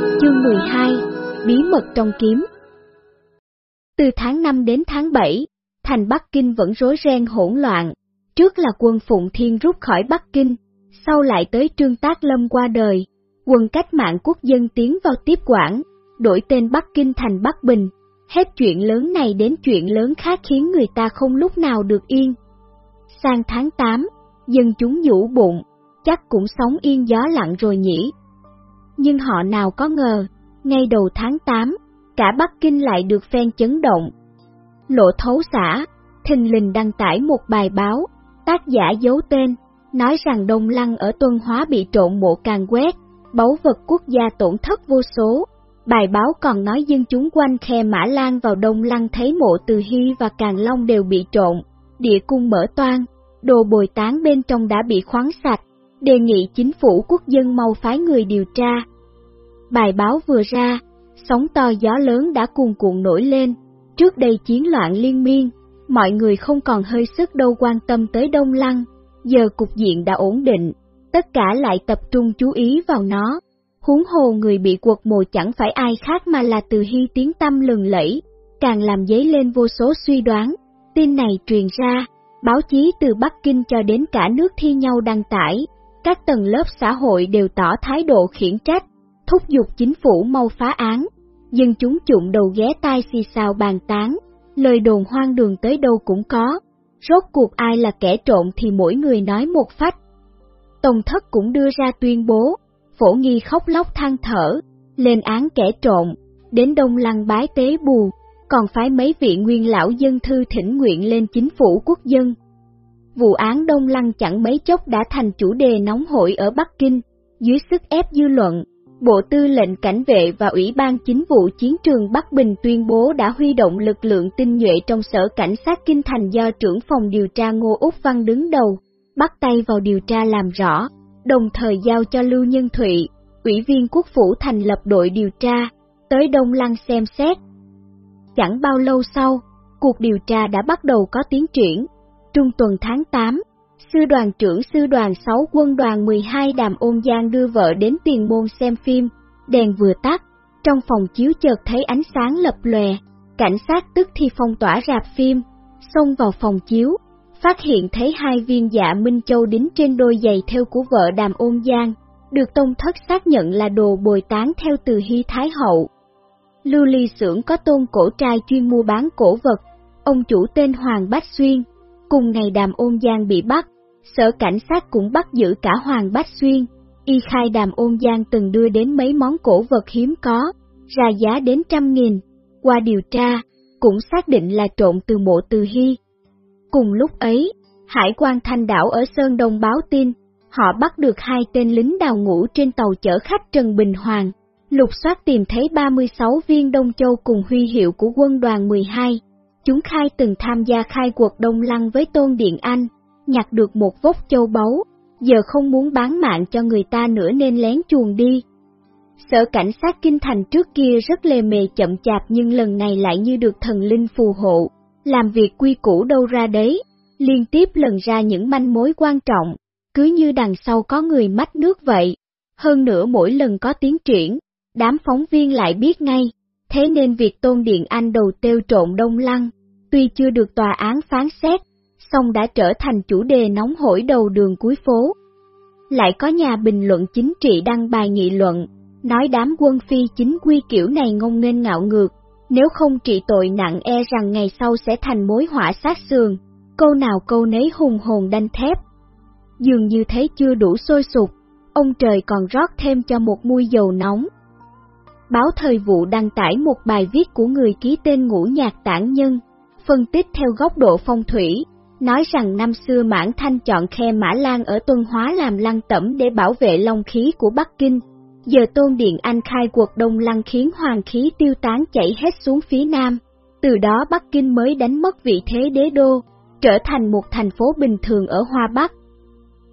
Chương 12 Bí mật trong kiếm Từ tháng 5 đến tháng 7, thành Bắc Kinh vẫn rối ren hỗn loạn. Trước là quân Phụng Thiên rút khỏi Bắc Kinh, sau lại tới Trương Tác Lâm qua đời, quân cách mạng quốc dân tiến vào tiếp quản, đổi tên Bắc Kinh thành Bắc Bình. Hết chuyện lớn này đến chuyện lớn khác khiến người ta không lúc nào được yên. Sang tháng 8, dân chúng nhũ bụng, chắc cũng sống yên gió lặng rồi nhỉ. Nhưng họ nào có ngờ, ngay đầu tháng 8, cả Bắc Kinh lại được phen chấn động. Lộ thấu xã, thình lình đăng tải một bài báo, tác giả giấu tên, nói rằng Đông Lăng ở Tuân Hóa bị trộn mộ càng quét, báu vật quốc gia tổn thất vô số. Bài báo còn nói dân chúng quanh khe Mã Lan vào Đông Lăng thấy mộ Từ Hy và Càng Long đều bị trộn, địa cung mở toan, đồ bồi tán bên trong đã bị khoáng sạch, đề nghị chính phủ quốc dân mau phái người điều tra. Bài báo vừa ra, sóng to gió lớn đã cuồn cuộn nổi lên, trước đây chiến loạn liên miên, mọi người không còn hơi sức đâu quan tâm tới Đông Lăng, giờ cục diện đã ổn định, tất cả lại tập trung chú ý vào nó. Huống hồ người bị quật mồ chẳng phải ai khác mà là từ hy tiếng tâm lừng lẫy, càng làm dấy lên vô số suy đoán. Tin này truyền ra, báo chí từ Bắc Kinh cho đến cả nước thi nhau đăng tải, các tầng lớp xã hội đều tỏ thái độ khiển trách, thúc giục chính phủ mau phá án. Dân chúng chụm đầu ghé tai xì xào bàn tán, lời đồn hoang đường tới đâu cũng có. Rốt cuộc ai là kẻ trộm thì mỗi người nói một phách. tổng thất cũng đưa ra tuyên bố, phổ nghi khóc lóc than thở, lên án kẻ trộm, đến đông lăng bái tế bù, còn phái mấy vị nguyên lão dân thư thỉnh nguyện lên chính phủ quốc dân. Vụ án Đông Lăng chẳng mấy chốc đã thành chủ đề nóng hổi ở Bắc Kinh, dưới sức ép dư luận. Bộ Tư lệnh Cảnh vệ và Ủy ban Chính vụ Chiến trường Bắc Bình tuyên bố đã huy động lực lượng tinh nhuệ trong sở cảnh sát Kinh Thành do trưởng phòng điều tra Ngô Úc Văn đứng đầu, bắt tay vào điều tra làm rõ, đồng thời giao cho Lưu Nhân Thụy, Ủy viên Quốc phủ thành lập đội điều tra, tới Đông Lăng xem xét. Chẳng bao lâu sau, cuộc điều tra đã bắt đầu có tiến triển. Trung tuần tháng 8, sư đoàn trưởng sư đoàn 6 quân đoàn 12 Đàm Ôn Giang đưa vợ đến tiền môn xem phim, đèn vừa tắt, trong phòng chiếu chợt thấy ánh sáng lập lòe, cảnh sát tức thì phong tỏa rạp phim, xông vào phòng chiếu, phát hiện thấy hai viên dạ Minh Châu đính trên đôi giày theo của vợ Đàm Ôn Giang, được Tông Thất xác nhận là đồ bồi tán theo từ Hy Thái Hậu. Lưu Ly xưởng có tôn cổ trai chuyên mua bán cổ vật, ông chủ tên Hoàng Bách Xuyên, cùng ngày Đàm Ôn Giang bị bắt, sở cảnh sát cũng bắt giữ cả Hoàng Bách Xuyên, y khai Đàm Ôn Giang từng đưa đến mấy món cổ vật hiếm có, ra giá đến trăm nghìn, qua điều tra, cũng xác định là trộn từ mộ từ hy. Cùng lúc ấy, Hải quan Thanh Đảo ở Sơn Đông báo tin, họ bắt được hai tên lính đào ngũ trên tàu chở khách Trần Bình Hoàng, lục soát tìm thấy 36 viên Đông Châu cùng huy hiệu của quân đoàn 12. Chúng khai từng tham gia khai cuộc Đông Lăng với Tôn Điện Anh, nhặt được một vốc châu báu, giờ không muốn bán mạng cho người ta nữa nên lén chuồn đi. Sở cảnh sát kinh thành trước kia rất lề mề chậm chạp nhưng lần này lại như được thần linh phù hộ, làm việc quy củ đâu ra đấy, liên tiếp lần ra những manh mối quan trọng, cứ như đằng sau có người mách nước vậy. Hơn nữa mỗi lần có tiến triển, đám phóng viên lại biết ngay, thế nên việc Tôn Điện Anh đầu tiêu trộn Đông Lăng, tuy chưa được tòa án phán xét, song đã trở thành chủ đề nóng hổi đầu đường cuối phố. Lại có nhà bình luận chính trị đăng bài nghị luận, nói đám quân phi chính quy kiểu này ngông nghênh ngạo ngược, nếu không trị tội nặng e rằng ngày sau sẽ thành mối họa sát sườn, câu nào câu nấy hùng hồn đanh thép. Dường như thấy chưa đủ sôi sục, ông trời còn rót thêm cho một muôi dầu nóng. Báo Thời vụ đăng tải một bài viết của người ký tên ngũ nhạc tản nhân, phân tích theo góc độ phong thủy, nói rằng năm xưa Mãn Thanh chọn khe Mã Lan ở Tuân Hóa làm lăng tẩm để bảo vệ long khí của Bắc Kinh. Giờ Tôn Điện Anh khai cuộc đông lăng khiến hoàng khí tiêu tán chảy hết xuống phía nam, từ đó Bắc Kinh mới đánh mất vị thế đế đô, trở thành một thành phố bình thường ở Hoa Bắc.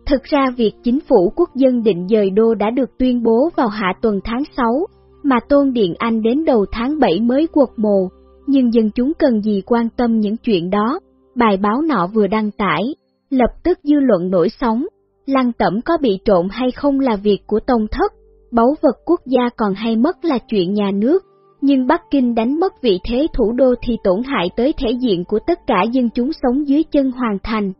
Thực ra việc chính phủ quốc dân định dời đô đã được tuyên bố vào hạ tuần tháng 6, mà Tôn Điện Anh đến đầu tháng 7 mới quật mồ, nhưng dân chúng cần gì quan tâm những chuyện đó. Bài báo nọ vừa đăng tải, lập tức dư luận nổi sóng, lăng tẩm có bị trộn hay không là việc của tông thất, báu vật quốc gia còn hay mất là chuyện nhà nước, nhưng Bắc Kinh đánh mất vị thế thủ đô thì tổn hại tới thể diện của tất cả dân chúng sống dưới chân hoàng thành.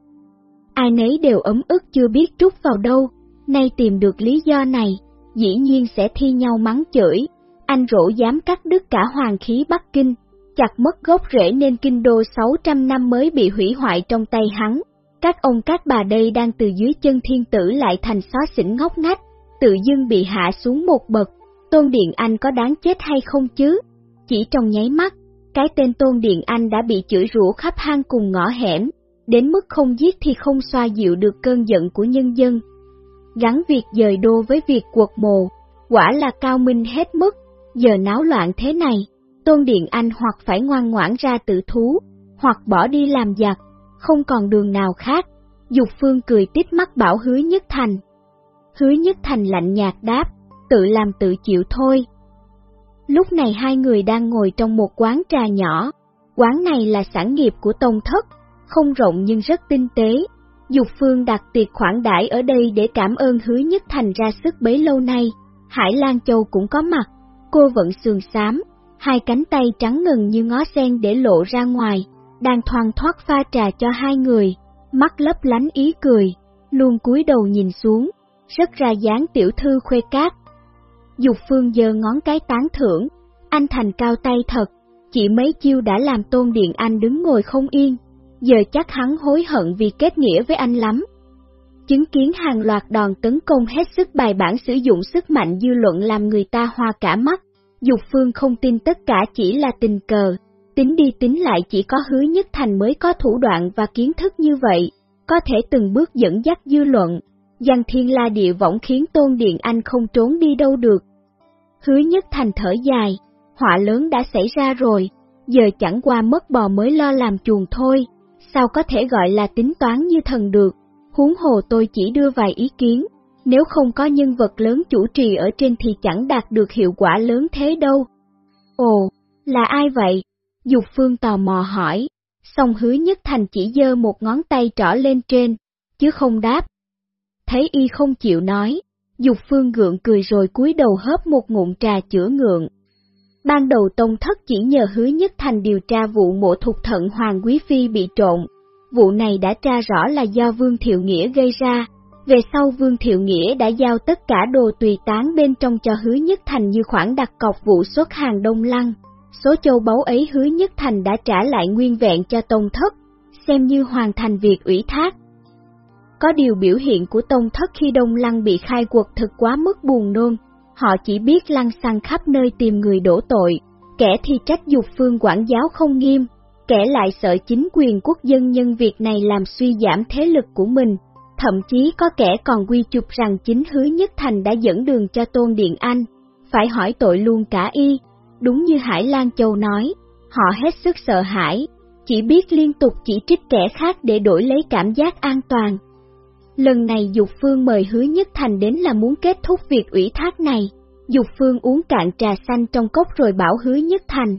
Ai nấy đều ấm ức chưa biết trút vào đâu, nay tìm được lý do này, dĩ nhiên sẽ thi nhau mắng chửi. Anh rỗ dám cắt đứt cả hoàng khí Bắc Kinh, chặt mất gốc rễ nên kinh đô 600 năm mới bị hủy hoại trong tay hắn. Các ông các bà đây đang từ dưới chân thiên tử lại thành xóa xỉnh ngốc ngách, tự dưng bị hạ xuống một bậc, Tôn Điện Anh có đáng chết hay không chứ? Chỉ trong nháy mắt, cái tên Tôn Điện Anh đã bị chửi rủa khắp hang cùng ngõ hẻm, đến mức không giết thì không xoa dịu được cơn giận của nhân dân. Gắn việc dời đô với việc quật mồ, quả là cao minh hết mức, giờ náo loạn thế này, Tôn Điện Anh hoặc phải ngoan ngoãn ra tự thú, hoặc bỏ đi làm giặc, không còn đường nào khác. Dục Phương cười tít mắt bảo hứa nhất thành. Hứa nhất thành lạnh nhạt đáp, tự làm tự chịu thôi. Lúc này hai người đang ngồi trong một quán trà nhỏ, quán này là sản nghiệp của Tông Thất, không rộng nhưng rất tinh tế. Dục Phương đặt tiệc khoản đãi ở đây để cảm ơn hứa nhất thành ra sức bấy lâu nay, Hải Lan Châu cũng có mặt, cô vẫn sườn xám, hai cánh tay trắng ngần như ngó sen để lộ ra ngoài, đang thoang thoát pha trà cho hai người, mắt lấp lánh ý cười, luôn cúi đầu nhìn xuống, rất ra dáng tiểu thư khuê cát, Dục Phương giơ ngón cái tán thưởng, anh thành cao tay thật, chỉ mấy chiêu đã làm Tôn Điện Anh đứng ngồi không yên, giờ chắc hắn hối hận vì kết nghĩa với anh lắm. Chứng kiến hàng loạt đòn tấn công hết sức bài bản sử dụng sức mạnh dư luận làm người ta hoa cả mắt, Dục Phương không tin tất cả chỉ là tình cờ, tính đi tính lại chỉ có hứa nhất thành mới có thủ đoạn và kiến thức như vậy, có thể từng bước dẫn dắt dư luận, Giang thiên la địa võng khiến Tôn Điện Anh không trốn đi đâu được. Hứa nhất thành thở dài, họa lớn đã xảy ra rồi, giờ chẳng qua mất bò mới lo làm chuồng thôi, sao có thể gọi là tính toán như thần được, huống hồ tôi chỉ đưa vài ý kiến, nếu không có nhân vật lớn chủ trì ở trên thì chẳng đạt được hiệu quả lớn thế đâu. Ồ, là ai vậy? Dục Phương tò mò hỏi, Song hứa nhất thành chỉ dơ một ngón tay trỏ lên trên, chứ không đáp, thấy y không chịu nói, Dục Phương gượng cười rồi cúi đầu hớp một ngụm trà chữa ngượng. Ban đầu Tông Thất chỉ nhờ hứa nhất thành điều tra vụ mộ thục thận Hoàng Quý Phi bị trộn. Vụ này đã tra rõ là do Vương Thiệu Nghĩa gây ra. Về sau Vương Thiệu Nghĩa đã giao tất cả đồ tùy tán bên trong cho hứa nhất thành như khoản đặt cọc vụ xuất hàng đông lăng. Số châu báu ấy hứa nhất thành đã trả lại nguyên vẹn cho Tông Thất, xem như hoàn thành việc ủy thác. Có điều biểu hiện của tông thất khi Đông Lăng bị khai quật thực quá mức buồn nôn, họ chỉ biết lăng xăng khắp nơi tìm người đổ tội, kẻ thì trách dục phương quản giáo không nghiêm, kẻ lại sợ chính quyền quốc dân nhân việc này làm suy giảm thế lực của mình, thậm chí có kẻ còn quy chụp rằng chính hứa nhất thành đã dẫn đường cho Tôn Điện Anh, phải hỏi tội luôn cả y, đúng như Hải Lan Châu nói, họ hết sức sợ hãi, chỉ biết liên tục chỉ trích kẻ khác để đổi lấy cảm giác an toàn. Lần này Dục Phương mời Hứa Nhất Thành đến là muốn kết thúc việc ủy thác này. Dục Phương uống cạn trà xanh trong cốc rồi bảo Hứa Nhất Thành.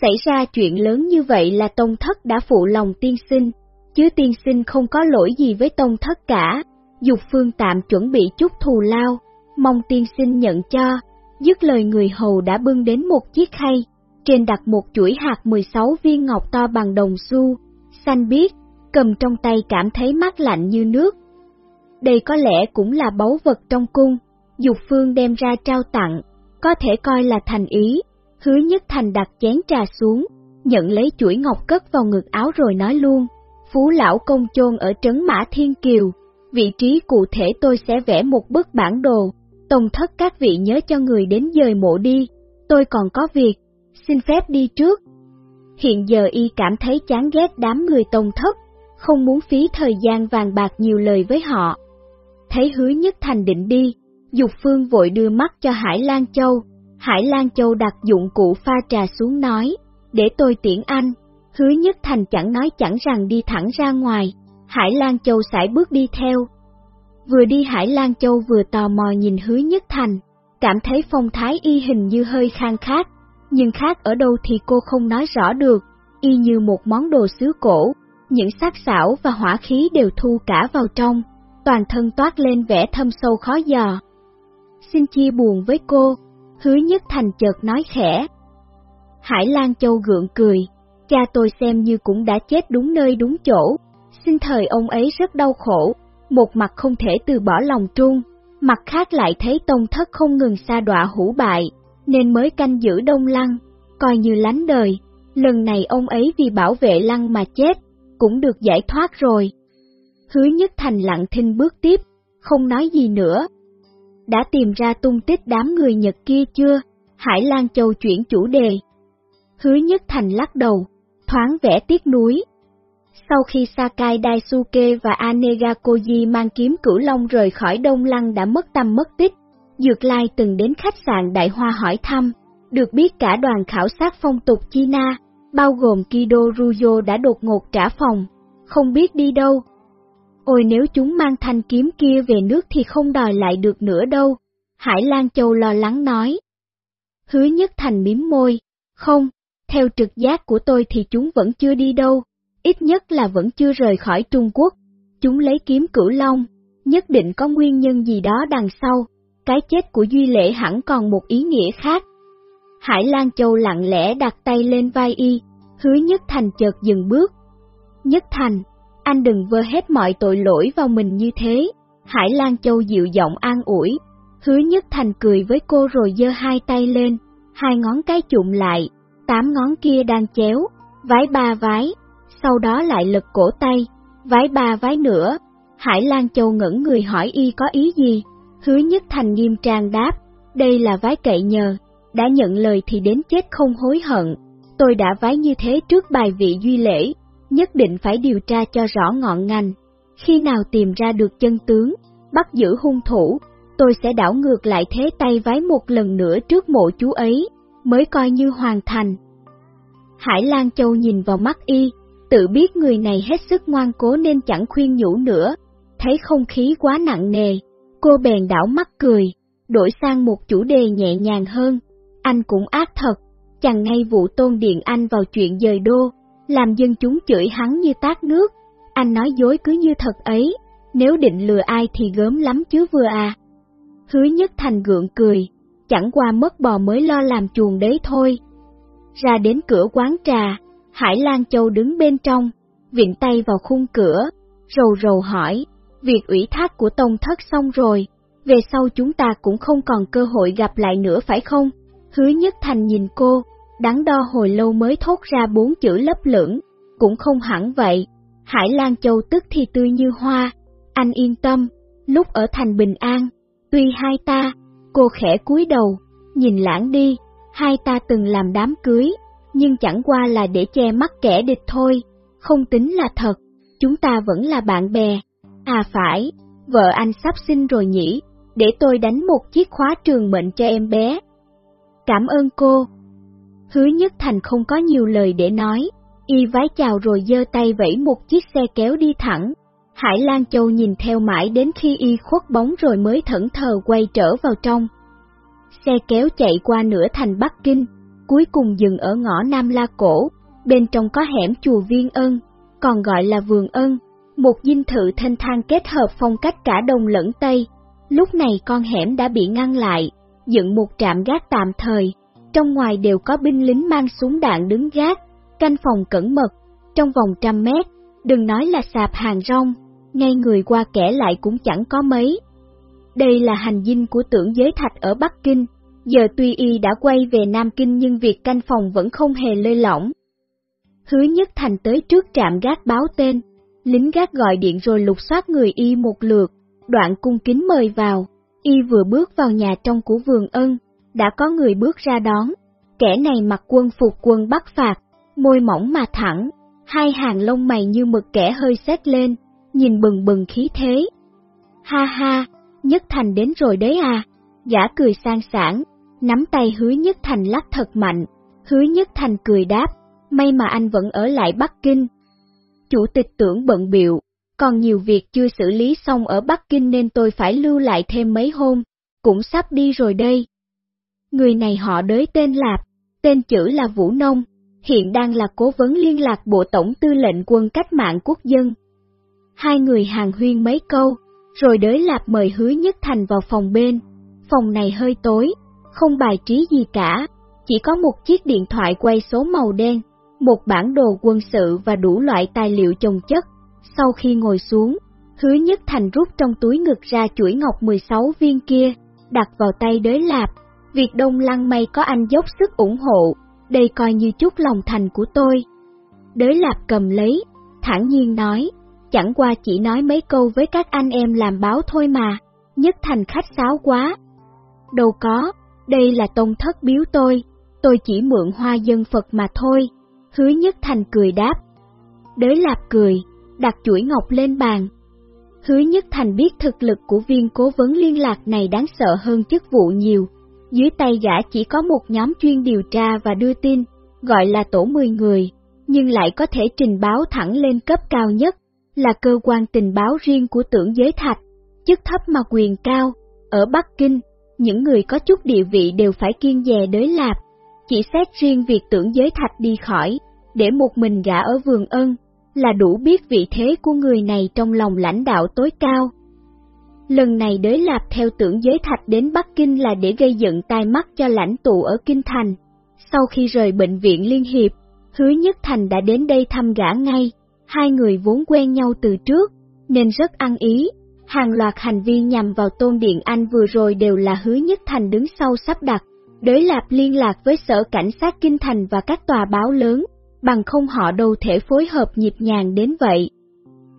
Xảy ra chuyện lớn như vậy là Tông Thất đã phụ lòng tiên sinh, chứ tiên sinh không có lỗi gì với Tông Thất cả. Dục Phương tạm chuẩn bị chút thù lao, mong tiên sinh nhận cho. Dứt lời người hầu đã bưng đến một chiếc khay, trên đặt một chuỗi hạt 16 viên ngọc to bằng đồng xu, xanh biếc, cầm trong tay cảm thấy mát lạnh như nước, đây có lẽ cũng là báu vật trong cung, Dục Phương đem ra trao tặng, có thể coi là thành ý, hứa nhất thành đặt chén trà xuống, nhận lấy chuỗi ngọc cất vào ngực áo rồi nói luôn, Phú Lão Công chôn ở trấn Mã Thiên Kiều, vị trí cụ thể tôi sẽ vẽ một bức bản đồ, tổng thất các vị nhớ cho người đến dời mộ đi, tôi còn có việc, xin phép đi trước. Hiện giờ y cảm thấy chán ghét đám người tông thất, không muốn phí thời gian vàng bạc nhiều lời với họ, thấy hứa nhất thành định đi, Dục Phương vội đưa mắt cho Hải Lan Châu. Hải Lan Châu đặt dụng cụ pha trà xuống nói, để tôi tiễn anh. Hứa nhất thành chẳng nói chẳng rằng đi thẳng ra ngoài, Hải Lan Châu sải bước đi theo. Vừa đi Hải Lan Châu vừa tò mò nhìn hứa nhất thành, cảm thấy phong thái y hình như hơi khang khác, nhưng khác ở đâu thì cô không nói rõ được, y như một món đồ xứ cổ, những sắc xảo và hỏa khí đều thu cả vào trong toàn thân toát lên vẻ thâm sâu khó dò. xin chia buồn với cô. Hứa Nhất Thành chợt nói khẽ. Hải Lan Châu gượng cười, cha tôi xem như cũng đã chết đúng nơi đúng chỗ, xin thời ông ấy rất đau khổ, một mặt không thể từ bỏ lòng trung, mặt khác lại thấy tông thất không ngừng xa đọa hủ bại, nên mới canh giữ đông lăng, coi như lánh đời. Lần này ông ấy vì bảo vệ lăng mà chết, cũng được giải thoát rồi. Hứa nhất thành lặng thinh bước tiếp, không nói gì nữa. Đã tìm ra tung tích đám người Nhật kia chưa? Hải Lan Châu chuyển chủ đề. Hứa nhất thành lắc đầu, thoáng vẽ tiếc núi. Sau khi Sakai Daisuke và Anega Koji mang kiếm cửu long rời khỏi Đông Lăng đã mất tâm mất tích, Dược Lai từng đến khách sạn Đại Hoa hỏi thăm, được biết cả đoàn khảo sát phong tục China, bao gồm Kido Ruyo đã đột ngột trả phòng, không biết đi đâu. Ôi nếu chúng mang thanh kiếm kia về nước thì không đòi lại được nữa đâu, Hải Lan Châu lo lắng nói. Hứa nhất thành miếm môi, không, theo trực giác của tôi thì chúng vẫn chưa đi đâu, ít nhất là vẫn chưa rời khỏi Trung Quốc. Chúng lấy kiếm cửu long, nhất định có nguyên nhân gì đó đằng sau, cái chết của Duy Lễ hẳn còn một ý nghĩa khác. Hải Lan Châu lặng lẽ đặt tay lên vai y, hứa Nhất Thành chợt dừng bước. Nhất Thành, anh đừng vơ hết mọi tội lỗi vào mình như thế. Hải Lan Châu dịu giọng an ủi, hứa Nhất Thành cười với cô rồi giơ hai tay lên, hai ngón cái chụm lại, tám ngón kia đang chéo, vái ba vái, sau đó lại lật cổ tay, vái ba vái nữa. Hải Lan Châu ngẩn người hỏi y có ý gì, hứa Nhất Thành nghiêm trang đáp, đây là vái cậy nhờ, đã nhận lời thì đến chết không hối hận. Tôi đã vái như thế trước bài vị duy lễ, nhất định phải điều tra cho rõ ngọn ngành. Khi nào tìm ra được chân tướng, bắt giữ hung thủ, tôi sẽ đảo ngược lại thế tay vái một lần nữa trước mộ chú ấy, mới coi như hoàn thành. Hải Lan Châu nhìn vào mắt y, tự biết người này hết sức ngoan cố nên chẳng khuyên nhủ nữa, thấy không khí quá nặng nề, cô bèn đảo mắt cười, đổi sang một chủ đề nhẹ nhàng hơn, anh cũng ác thật, chẳng ngay vụ tôn điện anh vào chuyện dời đô, làm dân chúng chửi hắn như tát nước, anh nói dối cứ như thật ấy, nếu định lừa ai thì gớm lắm chứ vừa à. Hứa nhất thành gượng cười, chẳng qua mất bò mới lo làm chuồng đấy thôi. Ra đến cửa quán trà, Hải Lan Châu đứng bên trong, viện tay vào khung cửa, rầu rầu hỏi, việc ủy thác của Tông Thất xong rồi, về sau chúng ta cũng không còn cơ hội gặp lại nữa phải không? Hứa Nhất Thành nhìn cô, đắn đo hồi lâu mới thốt ra bốn chữ lấp lửng, cũng không hẳn vậy. Hải Lan Châu tức thì tươi như hoa, anh yên tâm, lúc ở thành bình an, tuy hai ta, cô khẽ cúi đầu, nhìn lãng đi, hai ta từng làm đám cưới, nhưng chẳng qua là để che mắt kẻ địch thôi, không tính là thật, chúng ta vẫn là bạn bè. À phải, vợ anh sắp sinh rồi nhỉ, để tôi đánh một chiếc khóa trường mệnh cho em bé. Cảm ơn cô. Hứa Nhất Thành không có nhiều lời để nói, y vái chào rồi giơ tay vẫy một chiếc xe kéo đi thẳng. Hải Lan Châu nhìn theo mãi đến khi y khuất bóng rồi mới thẫn thờ quay trở vào trong. Xe kéo chạy qua nửa thành Bắc Kinh, cuối cùng dừng ở ngõ Nam La Cổ, bên trong có hẻm chùa Viên Ân, còn gọi là Vườn Ân, một dinh thự thanh thang kết hợp phong cách cả Đông lẫn Tây. Lúc này con hẻm đã bị ngăn lại, dựng một trạm gác tạm thời, trong ngoài đều có binh lính mang súng đạn đứng gác, canh phòng cẩn mật, trong vòng trăm mét, đừng nói là sạp hàng rong, ngay người qua kẻ lại cũng chẳng có mấy. Đây là hành dinh của tưởng giới thạch ở Bắc Kinh, giờ tuy y đã quay về Nam Kinh nhưng việc canh phòng vẫn không hề lơi lỏng. Hứa nhất thành tới trước trạm gác báo tên, lính gác gọi điện rồi lục soát người y một lượt, đoạn cung kính mời vào, y vừa bước vào nhà trong của vườn ân, đã có người bước ra đón, kẻ này mặc quân phục quân bắt phạt, môi mỏng mà thẳng, hai hàng lông mày như mực kẻ hơi xét lên, nhìn bừng bừng khí thế. Ha ha, Nhất Thành đến rồi đấy à, gã cười sang sảng, nắm tay hứa Nhất Thành lắc thật mạnh, hứa Nhất Thành cười đáp, may mà anh vẫn ở lại Bắc Kinh. Chủ tịch tưởng bận biệu, còn nhiều việc chưa xử lý xong ở Bắc Kinh nên tôi phải lưu lại thêm mấy hôm, cũng sắp đi rồi đây. Người này họ đới tên Lạp, tên chữ là Vũ Nông, hiện đang là cố vấn liên lạc Bộ Tổng Tư lệnh quân cách mạng quốc dân. Hai người hàng huyên mấy câu, rồi đới Lạp mời hứa Nhất Thành vào phòng bên, Phòng này hơi tối, không bài trí gì cả, chỉ có một chiếc điện thoại quay số màu đen, một bản đồ quân sự và đủ loại tài liệu chồng chất. Sau khi ngồi xuống, Hứa Nhất Thành rút trong túi ngực ra chuỗi ngọc 16 viên kia, đặt vào tay đới lạp. Việc đông lăng mây có anh dốc sức ủng hộ, đây coi như chút lòng thành của tôi. Đới lạp cầm lấy, thản nhiên nói, chẳng qua chỉ nói mấy câu với các anh em làm báo thôi mà, Nhất Thành khách sáo quá. Đâu có, đây là tông thất biếu tôi, tôi chỉ mượn hoa dân Phật mà thôi, hứa Nhất Thành cười đáp. Đới lạp cười, đặt chuỗi ngọc lên bàn. Hứa Nhất Thành biết thực lực của viên cố vấn liên lạc này đáng sợ hơn chức vụ nhiều. Dưới tay gã chỉ có một nhóm chuyên điều tra và đưa tin, gọi là tổ 10 người, nhưng lại có thể trình báo thẳng lên cấp cao nhất, là cơ quan tình báo riêng của tưởng giới thạch, chức thấp mà quyền cao. Ở Bắc Kinh, những người có chút địa vị đều phải kiên dè đới lạp, chỉ xét riêng việc tưởng giới thạch đi khỏi, để một mình gã ở vườn ân, là đủ biết vị thế của người này trong lòng lãnh đạo tối cao. Lần này đới lạp theo tưởng giới thạch đến Bắc Kinh là để gây dựng tai mắt cho lãnh tụ ở Kinh Thành. Sau khi rời bệnh viện Liên Hiệp, Hứa Nhất Thành đã đến đây thăm gã ngay, hai người vốn quen nhau từ trước, nên rất ăn ý. Hàng loạt hành vi nhằm vào Tôn Điện Anh vừa rồi đều là Hứa Nhất Thành đứng sau sắp đặt. Đới lạp liên lạc với sở cảnh sát Kinh Thành và các tòa báo lớn, bằng không họ đâu thể phối hợp nhịp nhàng đến vậy.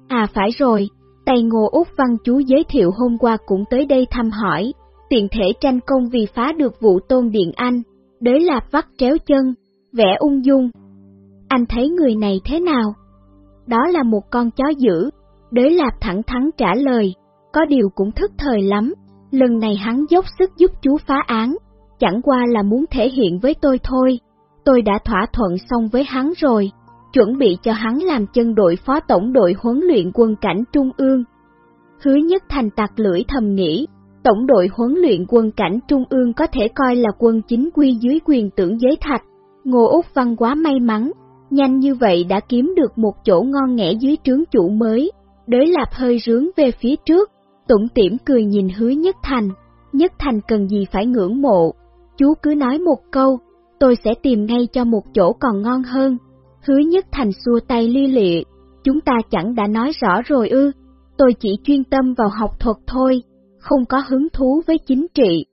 À phải rồi, Tây Ngô Úc Văn chú giới thiệu hôm qua cũng tới đây thăm hỏi, tiện thể tranh công vì phá được vụ tôn điện anh, đới lạp vắt tréo chân, vẽ ung dung. Anh thấy người này thế nào? Đó là một con chó dữ, đới lạp thẳng thắn trả lời, có điều cũng thức thời lắm, lần này hắn dốc sức giúp chú phá án, chẳng qua là muốn thể hiện với tôi thôi. Tôi đã thỏa thuận xong với hắn rồi, chuẩn bị cho hắn làm chân đội phó tổng đội huấn luyện quân cảnh Trung ương. Hứa nhất thành tạc lưỡi thầm nghĩ, tổng đội huấn luyện quân cảnh Trung ương có thể coi là quân chính quy dưới quyền tưởng giới thạch. Ngô Úc Văn quá may mắn, nhanh như vậy đã kiếm được một chỗ ngon nghẽ dưới trướng chủ mới. Đới lạp hơi rướng về phía trước, tủm tỉm cười nhìn hứa nhất thành. Nhất thành cần gì phải ngưỡng mộ, chú cứ nói một câu, tôi sẽ tìm ngay cho một chỗ còn ngon hơn. Hứa nhất thành xua tay ly lịa, chúng ta chẳng đã nói rõ rồi ư, tôi chỉ chuyên tâm vào học thuật thôi, không có hứng thú với chính trị.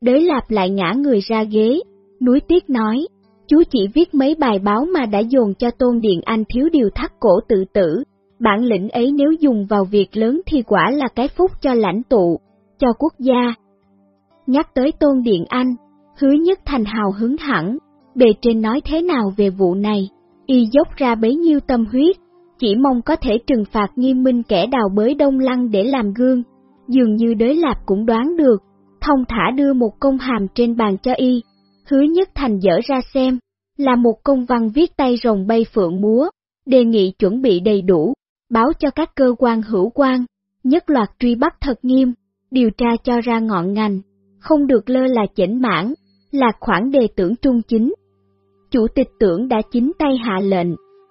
Đới lạp lại ngã người ra ghế, núi tiếc nói, chú chỉ viết mấy bài báo mà đã dồn cho Tôn Điện Anh thiếu điều thắt cổ tự tử, bản lĩnh ấy nếu dùng vào việc lớn thì quả là cái phúc cho lãnh tụ, cho quốc gia. Nhắc tới Tôn Điện Anh, hứa nhất thành hào hứng hẳn, bề trên nói thế nào về vụ này, y dốc ra bấy nhiêu tâm huyết, chỉ mong có thể trừng phạt nghiêm minh kẻ đào bới đông lăng để làm gương. Dường như đới lạp cũng đoán được, thông thả đưa một công hàm trên bàn cho y, hứa nhất thành dở ra xem, là một công văn viết tay rồng bay phượng múa, đề nghị chuẩn bị đầy đủ, báo cho các cơ quan hữu quan, nhất loạt truy bắt thật nghiêm, điều tra cho ra ngọn ngành, không được lơ là chỉnh mãn, là khoản đề tưởng trung chính. Chủ tịch tưởng đã chính tay hạ lệnh,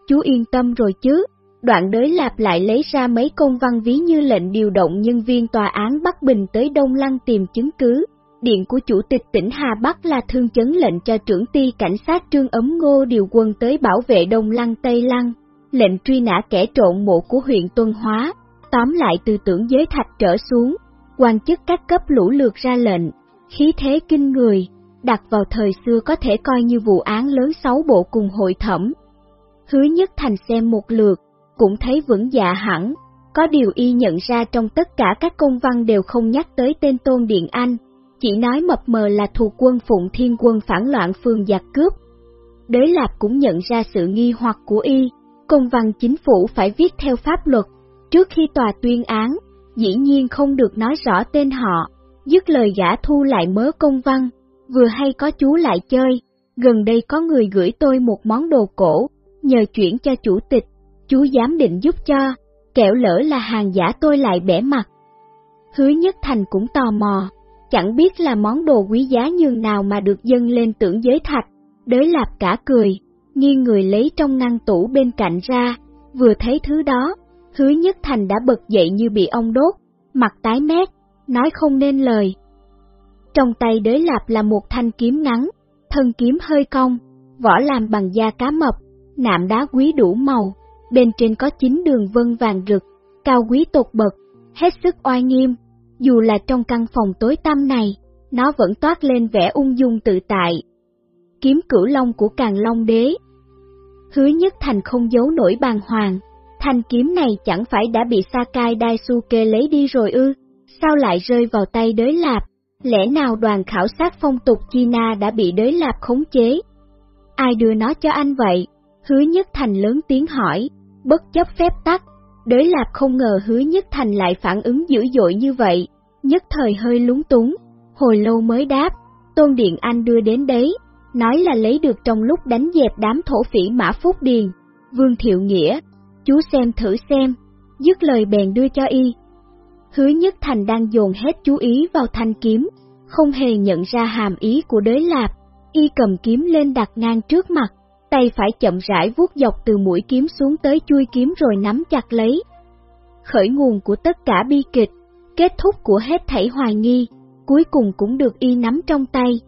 chú yên tâm rồi chứ, đoạn đới lạp lại lấy ra mấy công văn ví như lệnh điều động nhân viên tòa án Bắc Bình tới Đông Lăng tìm chứng cứ. Điện của Chủ tịch tỉnh Hà Bắc là thương chấn lệnh cho trưởng ty cảnh sát Trương Ấm Ngô điều quân tới bảo vệ Đông Lăng Tây Lăng, lệnh truy nã kẻ trộn mộ của huyện Tuân Hóa, tóm lại từ tưởng giới thạch trở xuống, quan chức các cấp lũ lượt ra lệnh, khí thế kinh người, đặt vào thời xưa có thể coi như vụ án lớn sáu bộ cùng hội thẩm. Hứa nhất thành xem một lượt, cũng thấy vững dạ hẳn, có điều y nhận ra trong tất cả các công văn đều không nhắc tới tên Tôn Điện Anh, chỉ nói mập mờ là thuộc quân Phụng Thiên quân phản loạn phương giặc cướp. Đế Lạp cũng nhận ra sự nghi hoặc của y, công văn chính phủ phải viết theo pháp luật, trước khi tòa tuyên án, dĩ nhiên không được nói rõ tên họ, dứt lời gã thu lại mớ công văn, vừa hay có chú lại chơi, gần đây có người gửi tôi một món đồ cổ, nhờ chuyển cho chủ tịch, chú dám định giúp cho, kẻo lỡ là hàng giả tôi lại bẻ mặt. Hứa Nhất Thành cũng tò mò, chẳng biết là món đồ quý giá nhường nào mà được dâng lên tưởng giới thạch, đới lạp cả cười, nghiêng người lấy trong ngăn tủ bên cạnh ra, vừa thấy thứ đó, hứa Nhất Thành đã bật dậy như bị ông đốt, mặt tái mét, nói không nên lời. Trong tay đới lạp là một thanh kiếm ngắn, thân kiếm hơi cong, vỏ làm bằng da cá mập, nạm đá quý đủ màu, bên trên có chín đường vân vàng rực, cao quý tột bậc, hết sức oai nghiêm. Dù là trong căn phòng tối tăm này, nó vẫn toát lên vẻ ung dung tự tại. Kiếm cửu long của càng long đế. Hứa nhất thành không giấu nổi bàng hoàng, thanh kiếm này chẳng phải đã bị Sakai Daisuke lấy đi rồi ư, sao lại rơi vào tay đới lạp, lẽ nào đoàn khảo sát phong tục China đã bị đới lạp khống chế? Ai đưa nó cho anh vậy? Hứa nhất thành lớn tiếng hỏi, bất chấp phép tắc, đới lạp không ngờ hứa nhất thành lại phản ứng dữ dội như vậy, nhất thời hơi lúng túng, hồi lâu mới đáp, Tôn Điện Anh đưa đến đấy, nói là lấy được trong lúc đánh dẹp đám thổ phỉ Mã Phúc Điền, Vương Thiệu Nghĩa, chú xem thử xem, dứt lời bèn đưa cho y. Hứa Nhất Thành đang dồn hết chú ý vào thanh kiếm, không hề nhận ra hàm ý của đới lạp, y cầm kiếm lên đặt ngang trước mặt, tay phải chậm rãi vuốt dọc từ mũi kiếm xuống tới chui kiếm rồi nắm chặt lấy. Khởi nguồn của tất cả bi kịch, kết thúc của hết thảy hoài nghi, cuối cùng cũng được y nắm trong tay.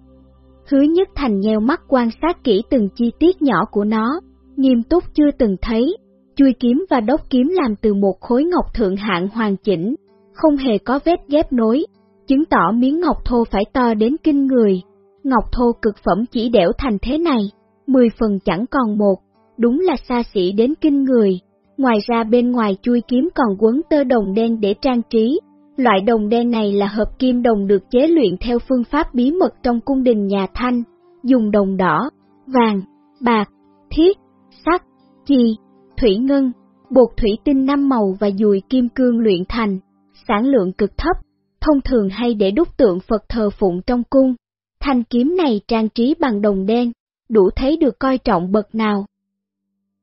Hứa nhất thành nheo mắt quan sát kỹ từng chi tiết nhỏ của nó, nghiêm túc chưa từng thấy, chui kiếm và đốc kiếm làm từ một khối ngọc thượng hạng hoàn chỉnh, không hề có vết ghép nối, chứng tỏ miếng ngọc thô phải to đến kinh người. Ngọc thô cực phẩm chỉ đẽo thành thế này, 10 phần chẳng còn một, đúng là xa xỉ đến kinh người. Ngoài ra bên ngoài chui kiếm còn quấn tơ đồng đen để trang trí, Loại đồng đen này là hợp kim đồng được chế luyện theo phương pháp bí mật trong cung đình nhà Thanh, dùng đồng đỏ, vàng, bạc, thiết, sắt, chi, thủy ngân, bột thủy tinh năm màu và dùi kim cương luyện thành, sản lượng cực thấp, thông thường hay để đúc tượng Phật thờ phụng trong cung. Thanh kiếm này trang trí bằng đồng đen, đủ thấy được coi trọng bậc nào.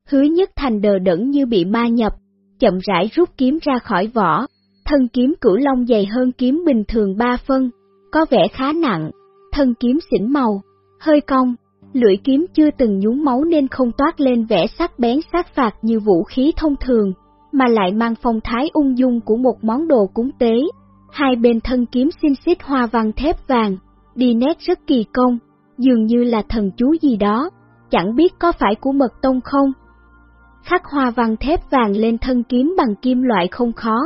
Hứa nhất thành đờ đẫn như bị ma nhập, chậm rãi rút kiếm ra khỏi vỏ, Thân kiếm cửu long dày hơn kiếm bình thường 3 phân, có vẻ khá nặng, thân kiếm xỉn màu, hơi cong, lưỡi kiếm chưa từng nhúng máu nên không toát lên vẻ sắc bén sát phạt như vũ khí thông thường, mà lại mang phong thái ung dung của một món đồ cúng tế. Hai bên thân kiếm xinh xít hoa văn thép vàng, đi nét rất kỳ công, dường như là thần chú gì đó, chẳng biết có phải của mật tông không. Khắc hoa văn thép vàng lên thân kiếm bằng kim loại không khó,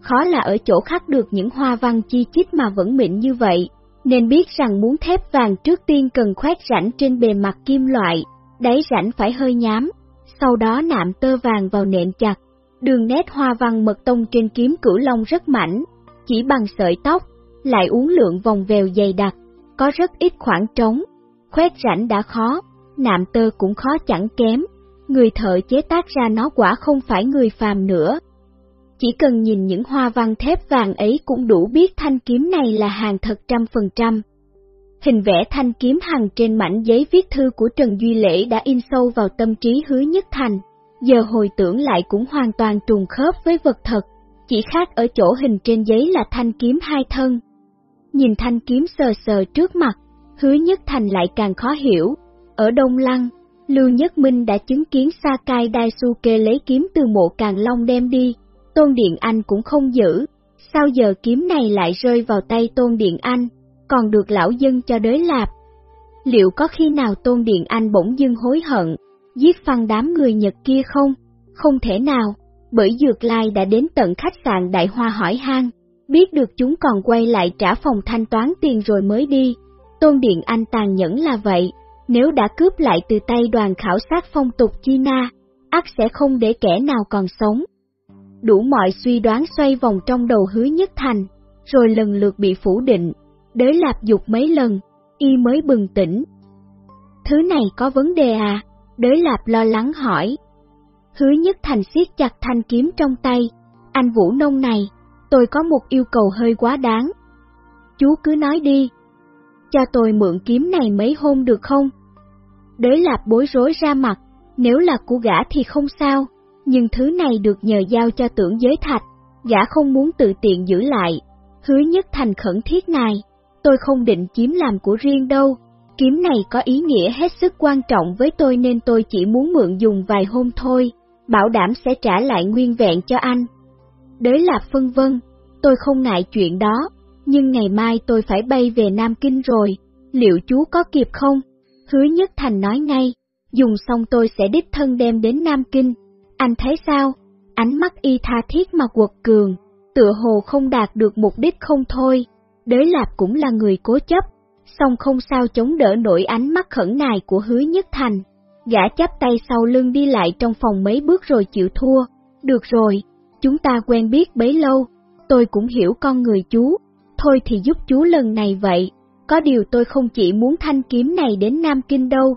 khó là ở chỗ khắc được những hoa văn chi chít mà vẫn mịn như vậy, nên biết rằng muốn thép vàng trước tiên cần khoét rãnh trên bề mặt kim loại, đáy rãnh phải hơi nhám, sau đó nạm tơ vàng vào nện chặt. Đường nét hoa văn mật tông trên kiếm cửu long rất mảnh, chỉ bằng sợi tóc, lại uốn lượn vòng vèo dày đặc, có rất ít khoảng trống, khoét rãnh đã khó, nạm tơ cũng khó chẳng kém, người thợ chế tác ra nó quả không phải người phàm nữa, chỉ cần nhìn những hoa văn thép vàng ấy cũng đủ biết thanh kiếm này là hàng thật trăm phần trăm. Hình vẽ thanh kiếm hằng trên mảnh giấy viết thư của Trần Duy Lễ đã in sâu vào tâm trí hứa nhất thành, giờ hồi tưởng lại cũng hoàn toàn trùng khớp với vật thật, chỉ khác ở chỗ hình trên giấy là thanh kiếm hai thân. Nhìn thanh kiếm sờ sờ trước mặt, hứa nhất thành lại càng khó hiểu, ở Đông Lăng, Lưu Nhất Minh đã chứng kiến Sakai Daisuke lấy kiếm từ mộ Càng Long đem đi, Tôn Điện Anh cũng không giữ, sao giờ kiếm này lại rơi vào tay Tôn Điện Anh, còn được lão dân cho đới lạp. Liệu có khi nào Tôn Điện Anh bỗng dưng hối hận, giết phăng đám người Nhật kia không? Không thể nào, bởi Dược Lai đã đến tận khách sạn Đại Hoa hỏi han, biết được chúng còn quay lại trả phòng thanh toán tiền rồi mới đi. Tôn Điện Anh tàn nhẫn là vậy, nếu đã cướp lại từ tay đoàn khảo sát phong tục China, ắt sẽ không để kẻ nào còn sống đủ mọi suy đoán xoay vòng trong đầu hứa nhất thành, rồi lần lượt bị phủ định, đới lạp dục mấy lần, y mới bừng tỉnh. Thứ này có vấn đề à? Đới lạp lo lắng hỏi. Hứa nhất thành siết chặt thanh kiếm trong tay, anh Vũ Nông này, tôi có một yêu cầu hơi quá đáng. Chú cứ nói đi, cho tôi mượn kiếm này mấy hôm được không? Đới lạp bối rối ra mặt, nếu là của gã thì không sao, nhưng thứ này được nhờ giao cho tưởng giới thạch, gã không muốn tự tiện giữ lại. Hứa nhất thành khẩn thiết này, tôi không định chiếm làm của riêng đâu, kiếm này có ý nghĩa hết sức quan trọng với tôi nên tôi chỉ muốn mượn dùng vài hôm thôi, bảo đảm sẽ trả lại nguyên vẹn cho anh. Đới Lạp phân vân, tôi không ngại chuyện đó, nhưng ngày mai tôi phải bay về Nam Kinh rồi, liệu chú có kịp không? Hứa Nhất Thành nói ngay, dùng xong tôi sẽ đích thân đem đến Nam Kinh. Anh thấy sao? Ánh mắt y tha thiết mà quật cường, tựa hồ không đạt được mục đích không thôi. Đới Lạp cũng là người cố chấp, song không sao chống đỡ nổi ánh mắt khẩn nài của Hứa Nhất Thành. Gã chắp tay sau lưng đi lại trong phòng mấy bước rồi chịu thua. Được rồi, chúng ta quen biết bấy lâu, tôi cũng hiểu con người chú, thôi thì giúp chú lần này vậy. Có điều tôi không chỉ muốn thanh kiếm này đến Nam Kinh đâu.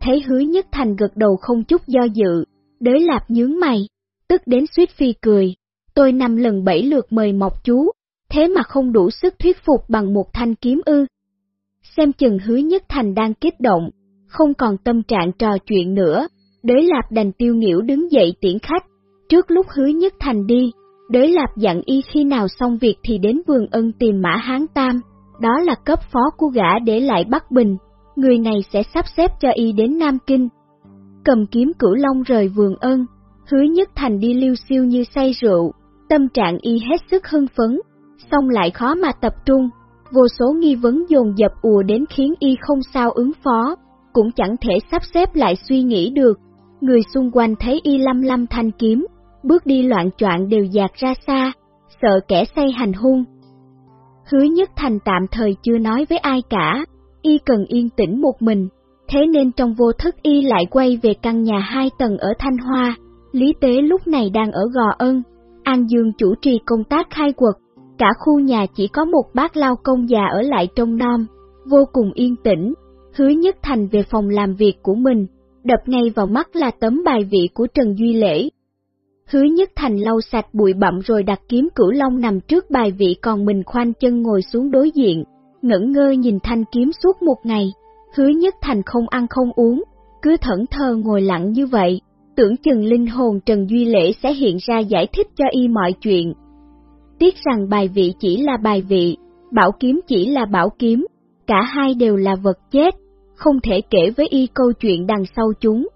Thấy hứa nhất thành gật đầu không chút do dự, đới lạp nhướng mày, tức đến suýt phi cười. Tôi năm lần bảy lượt mời mọc chú, thế mà không đủ sức thuyết phục bằng một thanh kiếm ư. Xem chừng hứa nhất thành đang kích động, không còn tâm trạng trò chuyện nữa, đới lạp đành tiêu nghỉu đứng dậy tiễn khách. Trước lúc hứa nhất thành đi, đới lạp dặn y khi nào xong việc thì đến vườn ân tìm mã hán tam đó là cấp phó của gã để lại Bắc Bình, người này sẽ sắp xếp cho y đến Nam Kinh. Cầm kiếm cửu long rời vườn ân, hứa nhất thành đi lưu siêu như say rượu, tâm trạng y hết sức hưng phấn, xong lại khó mà tập trung, vô số nghi vấn dồn dập ùa đến khiến y không sao ứng phó, cũng chẳng thể sắp xếp lại suy nghĩ được. Người xung quanh thấy y lâm lâm thanh kiếm, bước đi loạn choạng đều dạt ra xa, sợ kẻ say hành hung, Hứa Nhất Thành tạm thời chưa nói với ai cả, y cần yên tĩnh một mình, thế nên trong vô thức y lại quay về căn nhà hai tầng ở Thanh Hoa. Lý Tế lúc này đang ở Gò Ân, An Dương chủ trì công tác khai quật, cả khu nhà chỉ có một bác lao công già ở lại trong non, vô cùng yên tĩnh. Hứa Nhất Thành về phòng làm việc của mình, đập ngay vào mắt là tấm bài vị của Trần Duy Lễ, Hứa Nhất Thành lau sạch bụi bặm rồi đặt kiếm cửu long nằm trước bài vị còn mình khoanh chân ngồi xuống đối diện, ngẩn ngơ nhìn thanh kiếm suốt một ngày. Hứa Nhất Thành không ăn không uống, cứ thẫn thờ ngồi lặng như vậy, tưởng chừng linh hồn Trần Duy Lễ sẽ hiện ra giải thích cho y mọi chuyện. Tiếc rằng bài vị chỉ là bài vị, bảo kiếm chỉ là bảo kiếm, cả hai đều là vật chết, không thể kể với y câu chuyện đằng sau chúng.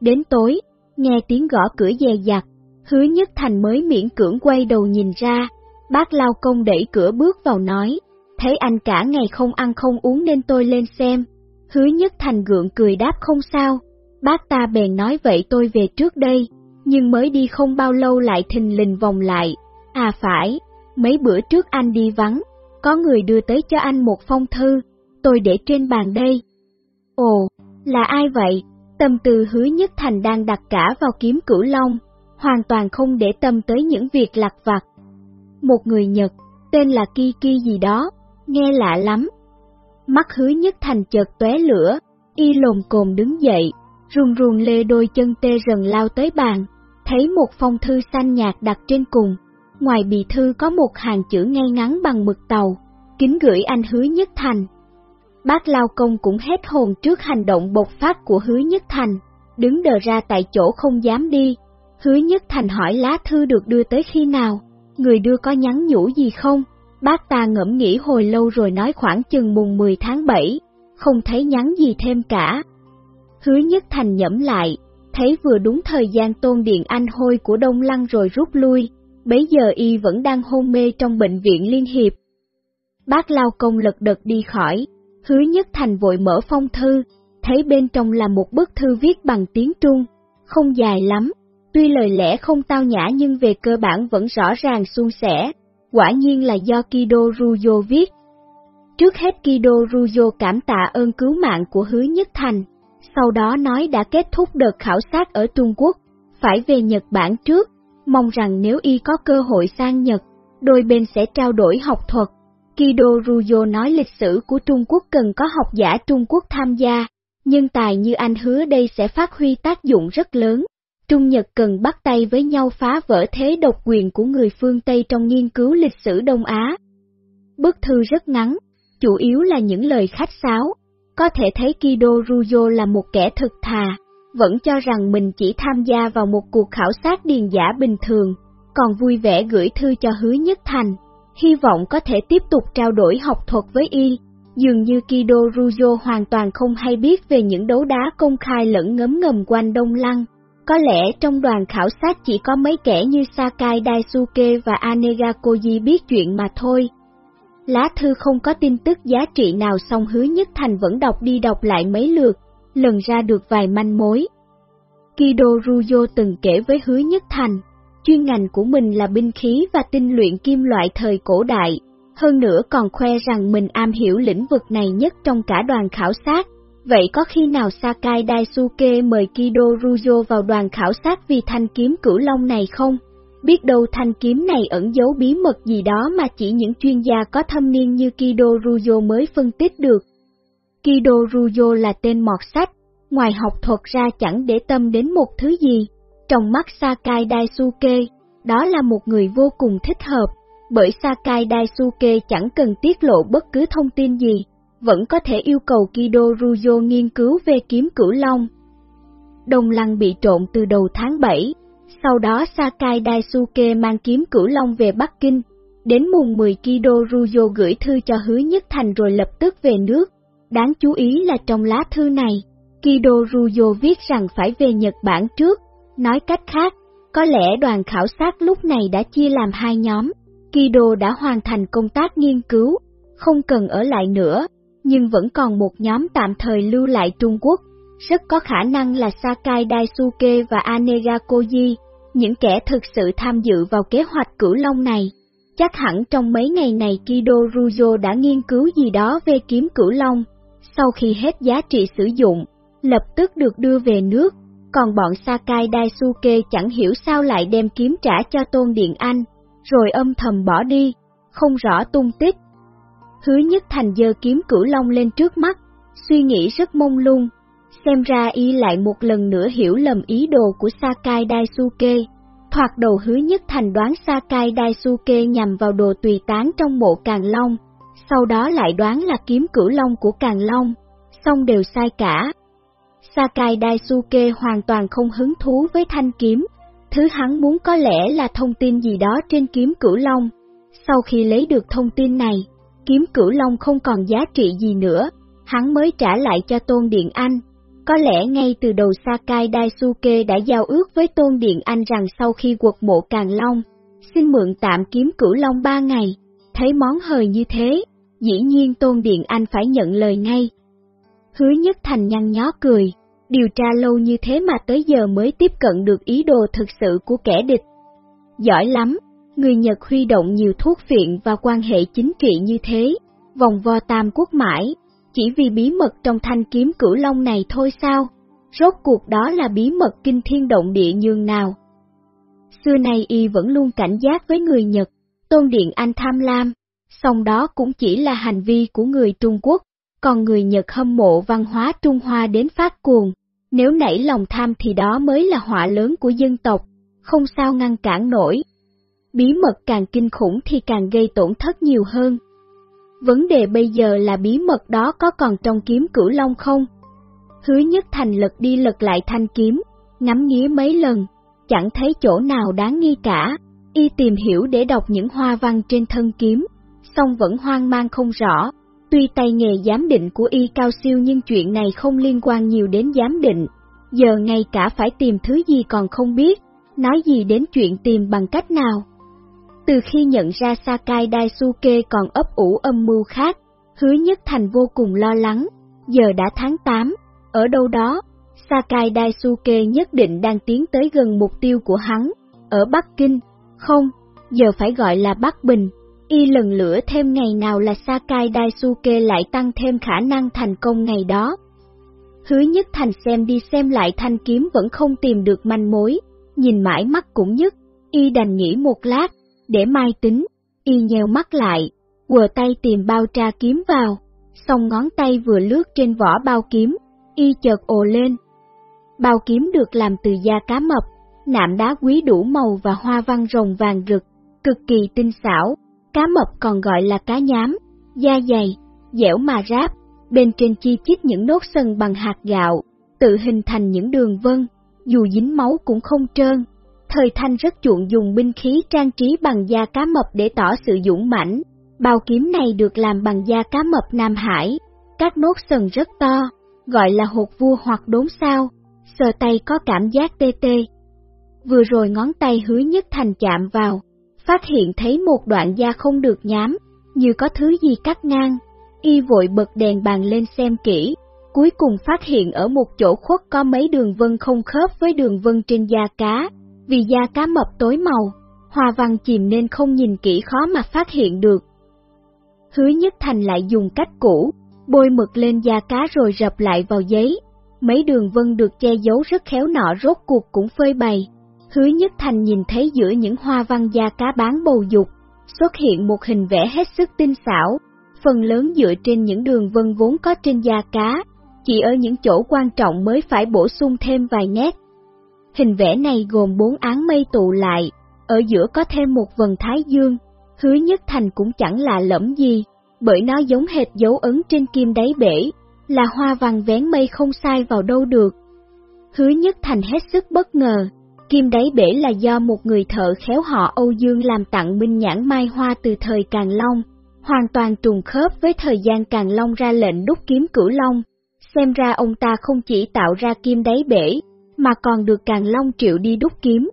Đến tối, nghe tiếng gõ cửa dè dặt, Hứa Nhất Thành mới miễn cưỡng quay đầu nhìn ra, bác lao công đẩy cửa bước vào nói, thấy anh cả ngày không ăn không uống nên tôi lên xem. Hứa Nhất Thành gượng cười đáp không sao, bác ta bèn nói vậy tôi về trước đây, nhưng mới đi không bao lâu lại thình lình vòng lại. À phải, mấy bữa trước anh đi vắng, có người đưa tới cho anh một phong thư, tôi để trên bàn đây. Ồ, là ai vậy? Tâm tư hứa nhất thành đang đặt cả vào kiếm cửu long, hoàn toàn không để tâm tới những việc lặt vặt. Một người Nhật, tên là Kiki gì đó, nghe lạ lắm. Mắt hứa nhất thành chợt tóe lửa, y lồn cồn đứng dậy, run run lê đôi chân tê rần lao tới bàn, thấy một phong thư xanh nhạt đặt trên cùng. Ngoài bì thư có một hàng chữ ngay ngắn bằng mực tàu, kính gửi anh hứa nhất thành. Bác Lao Công cũng hết hồn trước hành động bộc phát của hứa nhất thành, đứng đờ ra tại chỗ không dám đi, Hứa Nhất Thành hỏi lá thư được đưa tới khi nào, người đưa có nhắn nhủ gì không? Bác ta ngẫm nghĩ hồi lâu rồi nói khoảng chừng mùng 10 tháng 7, không thấy nhắn gì thêm cả. Hứa Nhất Thành nhẫm lại, thấy vừa đúng thời gian tôn điện anh hôi của Đông Lăng rồi rút lui, bấy giờ y vẫn đang hôn mê trong bệnh viện Liên Hiệp. Bác lao công lật đật đi khỏi, hứa Nhất Thành vội mở phong thư, thấy bên trong là một bức thư viết bằng tiếng Trung, không dài lắm, Tuy lời lẽ không tao nhã nhưng về cơ bản vẫn rõ ràng suôn sẻ, quả nhiên là do Kido Ruyo viết. Trước hết Kido Ruyo cảm tạ ơn cứu mạng của Hứa Nhất Thành, sau đó nói đã kết thúc đợt khảo sát ở Trung Quốc, phải về Nhật Bản trước, mong rằng nếu y có cơ hội sang Nhật, đôi bên sẽ trao đổi học thuật. Kido Ruyo nói lịch sử của Trung Quốc cần có học giả Trung Quốc tham gia, nhưng tài như anh hứa đây sẽ phát huy tác dụng rất lớn. Trung Nhật cần bắt tay với nhau phá vỡ thế độc quyền của người phương Tây trong nghiên cứu lịch sử Đông Á. Bức thư rất ngắn, chủ yếu là những lời khách sáo. Có thể thấy Kido Ruyo là một kẻ thực thà, vẫn cho rằng mình chỉ tham gia vào một cuộc khảo sát điền giả bình thường, còn vui vẻ gửi thư cho Hứa Nhất Thành, hy vọng có thể tiếp tục trao đổi học thuật với y. Dường như Kido Ruyo hoàn toàn không hay biết về những đấu đá công khai lẫn ngấm ngầm quanh Đông Lăng. Có lẽ trong đoàn khảo sát chỉ có mấy kẻ như Sakai Daisuke và Anega Koji biết chuyện mà thôi. Lá thư không có tin tức giá trị nào song hứa nhất thành vẫn đọc đi đọc lại mấy lượt, lần ra được vài manh mối. Kido Ruyo từng kể với hứa nhất thành, chuyên ngành của mình là binh khí và tinh luyện kim loại thời cổ đại, hơn nữa còn khoe rằng mình am hiểu lĩnh vực này nhất trong cả đoàn khảo sát. Vậy có khi nào Sakai Daisuke mời Kido Ruyo vào đoàn khảo sát vì thanh kiếm cửu long này không? Biết đâu thanh kiếm này ẩn giấu bí mật gì đó mà chỉ những chuyên gia có thâm niên như Kido Ruyo mới phân tích được. Kido Ruyo là tên mọt sách, ngoài học thuật ra chẳng để tâm đến một thứ gì. Trong mắt Sakai Daisuke, đó là một người vô cùng thích hợp, bởi Sakai Daisuke chẳng cần tiết lộ bất cứ thông tin gì, vẫn có thể yêu cầu Kido Ruyo nghiên cứu về kiếm cửu long. Đồng lăng bị trộn từ đầu tháng 7, sau đó Sakai Daisuke mang kiếm cửu long về Bắc Kinh. Đến mùng 10 Kido Ruyo gửi thư cho hứa nhất thành rồi lập tức về nước. Đáng chú ý là trong lá thư này, Kido Ruyo viết rằng phải về Nhật Bản trước. Nói cách khác, có lẽ đoàn khảo sát lúc này đã chia làm hai nhóm. Kido đã hoàn thành công tác nghiên cứu, không cần ở lại nữa, nhưng vẫn còn một nhóm tạm thời lưu lại Trung Quốc. Rất có khả năng là Sakai Daisuke và Anega Koji, những kẻ thực sự tham dự vào kế hoạch cửu long này. Chắc hẳn trong mấy ngày này Kido Rujo đã nghiên cứu gì đó về kiếm cửu long. Sau khi hết giá trị sử dụng, lập tức được đưa về nước, còn bọn Sakai Daisuke chẳng hiểu sao lại đem kiếm trả cho Tôn Điện Anh, rồi âm thầm bỏ đi, không rõ tung tích. Hứa nhất thành dơ kiếm cửu long lên trước mắt, suy nghĩ rất mông lung, xem ra y lại một lần nữa hiểu lầm ý đồ của Sakai Daisuke. Thoạt đầu hứa nhất thành đoán Sakai Daisuke nhằm vào đồ tùy tán trong mộ Càng Long, sau đó lại đoán là kiếm cửu long của Càng Long, xong đều sai cả. Sakai Daisuke hoàn toàn không hứng thú với thanh kiếm, thứ hắn muốn có lẽ là thông tin gì đó trên kiếm cửu long. Sau khi lấy được thông tin này, kiếm cửu long không còn giá trị gì nữa, hắn mới trả lại cho Tôn Điện Anh. Có lẽ ngay từ đầu Sakai Daisuke đã giao ước với Tôn Điện Anh rằng sau khi quật mộ Càng Long, xin mượn tạm kiếm cửu long ba ngày, thấy món hời như thế, dĩ nhiên Tôn Điện Anh phải nhận lời ngay. Hứa nhất thành nhăn nhó cười, điều tra lâu như thế mà tới giờ mới tiếp cận được ý đồ thực sự của kẻ địch. Giỏi lắm, người Nhật huy động nhiều thuốc viện và quan hệ chính trị như thế, vòng vo tam quốc mãi, chỉ vì bí mật trong thanh kiếm cửu long này thôi sao? Rốt cuộc đó là bí mật kinh thiên động địa nhường nào? Xưa nay y vẫn luôn cảnh giác với người Nhật, tôn điện anh tham lam, song đó cũng chỉ là hành vi của người Trung Quốc, còn người Nhật hâm mộ văn hóa Trung Hoa đến phát cuồng. Nếu nảy lòng tham thì đó mới là họa lớn của dân tộc, không sao ngăn cản nổi. Bí mật càng kinh khủng thì càng gây tổn thất nhiều hơn. Vấn đề bây giờ là bí mật đó có còn trong kiếm cửu long không? Hứa nhất thành lật đi lật lại thanh kiếm, ngắm nghía mấy lần, chẳng thấy chỗ nào đáng nghi cả, y tìm hiểu để đọc những hoa văn trên thân kiếm, xong vẫn hoang mang không rõ. Tuy tay nghề giám định của y cao siêu nhưng chuyện này không liên quan nhiều đến giám định, giờ ngay cả phải tìm thứ gì còn không biết, nói gì đến chuyện tìm bằng cách nào. Từ khi nhận ra Sakai Daisuke còn ấp ủ âm mưu khác, hứa nhất thành vô cùng lo lắng, giờ đã tháng 8, ở đâu đó, Sakai Daisuke nhất định đang tiến tới gần mục tiêu của hắn, ở Bắc Kinh, không, giờ phải gọi là Bắc Bình. Y lần lửa thêm ngày nào là Sakai Daisuke lại tăng thêm khả năng thành công ngày đó. Hứa nhất thành xem đi xem lại thanh kiếm vẫn không tìm được manh mối, nhìn mãi mắt cũng nhức, y đành nghĩ một lát, để mai tính, y nheo mắt lại, quờ tay tìm bao tra kiếm vào, xong ngón tay vừa lướt trên vỏ bao kiếm, y chợt ồ lên. Bao kiếm được làm từ da cá mập, nạm đá quý đủ màu và hoa văn rồng vàng rực, cực kỳ tinh xảo, cá mập còn gọi là cá nhám, da dày, dẻo mà ráp, bên trên chi chít những nốt sần bằng hạt gạo, tự hình thành những đường vân, dù dính máu cũng không trơn. Thời thanh rất chuộng dùng binh khí trang trí bằng da cá mập để tỏ sự dũng mãnh. Bao kiếm này được làm bằng da cá mập Nam Hải, các nốt sần rất to, gọi là hột vua hoặc đốn sao, sờ tay có cảm giác tê tê. Vừa rồi ngón tay hứa nhất thành chạm vào, phát hiện thấy một đoạn da không được nhám, như có thứ gì cắt ngang. Y vội bật đèn bàn lên xem kỹ, cuối cùng phát hiện ở một chỗ khuất có mấy đường vân không khớp với đường vân trên da cá, vì da cá mập tối màu, hoa văn chìm nên không nhìn kỹ khó mà phát hiện được. Hứa Nhất Thành lại dùng cách cũ, bôi mực lên da cá rồi rập lại vào giấy, mấy đường vân được che giấu rất khéo nọ rốt cuộc cũng phơi bày. Hứa Nhất Thành nhìn thấy giữa những hoa văn da cá bán bầu dục, xuất hiện một hình vẽ hết sức tinh xảo, phần lớn dựa trên những đường vân vốn có trên da cá, chỉ ở những chỗ quan trọng mới phải bổ sung thêm vài nét. Hình vẽ này gồm bốn áng mây tụ lại, ở giữa có thêm một vần thái dương, hứa nhất thành cũng chẳng lạ lẫm gì, bởi nó giống hệt dấu ấn trên kim đáy bể, là hoa văn vén mây không sai vào đâu được. Hứa nhất thành hết sức bất ngờ, kim đáy bể là do một người thợ khéo họ Âu Dương làm tặng Minh Nhãn Mai Hoa từ thời Càng Long, hoàn toàn trùng khớp với thời gian Càng Long ra lệnh đúc kiếm cửu Long. Xem ra ông ta không chỉ tạo ra kim đáy bể, mà còn được Càng Long triệu đi đúc kiếm.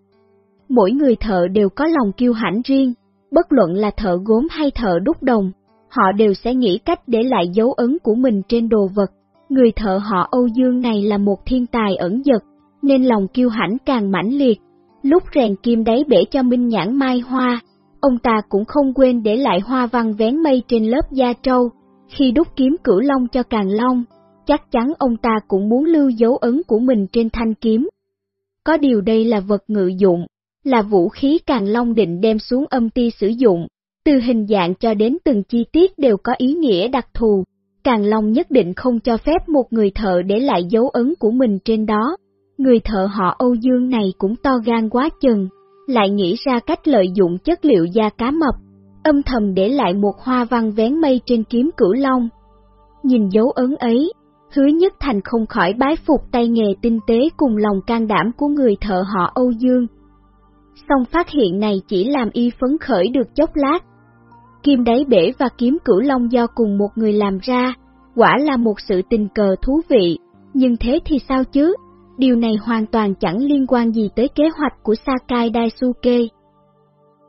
Mỗi người thợ đều có lòng kiêu hãnh riêng, bất luận là thợ gốm hay thợ đúc đồng, họ đều sẽ nghĩ cách để lại dấu ấn của mình trên đồ vật. Người thợ họ Âu Dương này là một thiên tài ẩn dật, nên lòng kiêu hãnh càng mãnh liệt. Lúc rèn kim đáy bể cho Minh Nhãn Mai Hoa, ông ta cũng không quên để lại hoa văn vén mây trên lớp da trâu. Khi đúc kiếm cửu long cho Càng Long, chắc chắn ông ta cũng muốn lưu dấu ấn của mình trên thanh kiếm. Có điều đây là vật ngự dụng, là vũ khí Càng Long định đem xuống âm ti sử dụng, từ hình dạng cho đến từng chi tiết đều có ý nghĩa đặc thù. Càng Long nhất định không cho phép một người thợ để lại dấu ấn của mình trên đó. Người thợ họ Âu Dương này cũng to gan quá chừng, lại nghĩ ra cách lợi dụng chất liệu da cá mập, âm thầm để lại một hoa văn vén mây trên kiếm cửu long. Nhìn dấu ấn ấy, hứa nhất thành không khỏi bái phục tay nghề tinh tế cùng lòng can đảm của người thợ họ Âu Dương. Song phát hiện này chỉ làm y phấn khởi được chốc lát. Kim đáy bể và kiếm cửu long do cùng một người làm ra, quả là một sự tình cờ thú vị, nhưng thế thì sao chứ? Điều này hoàn toàn chẳng liên quan gì tới kế hoạch của Sakai Daisuke.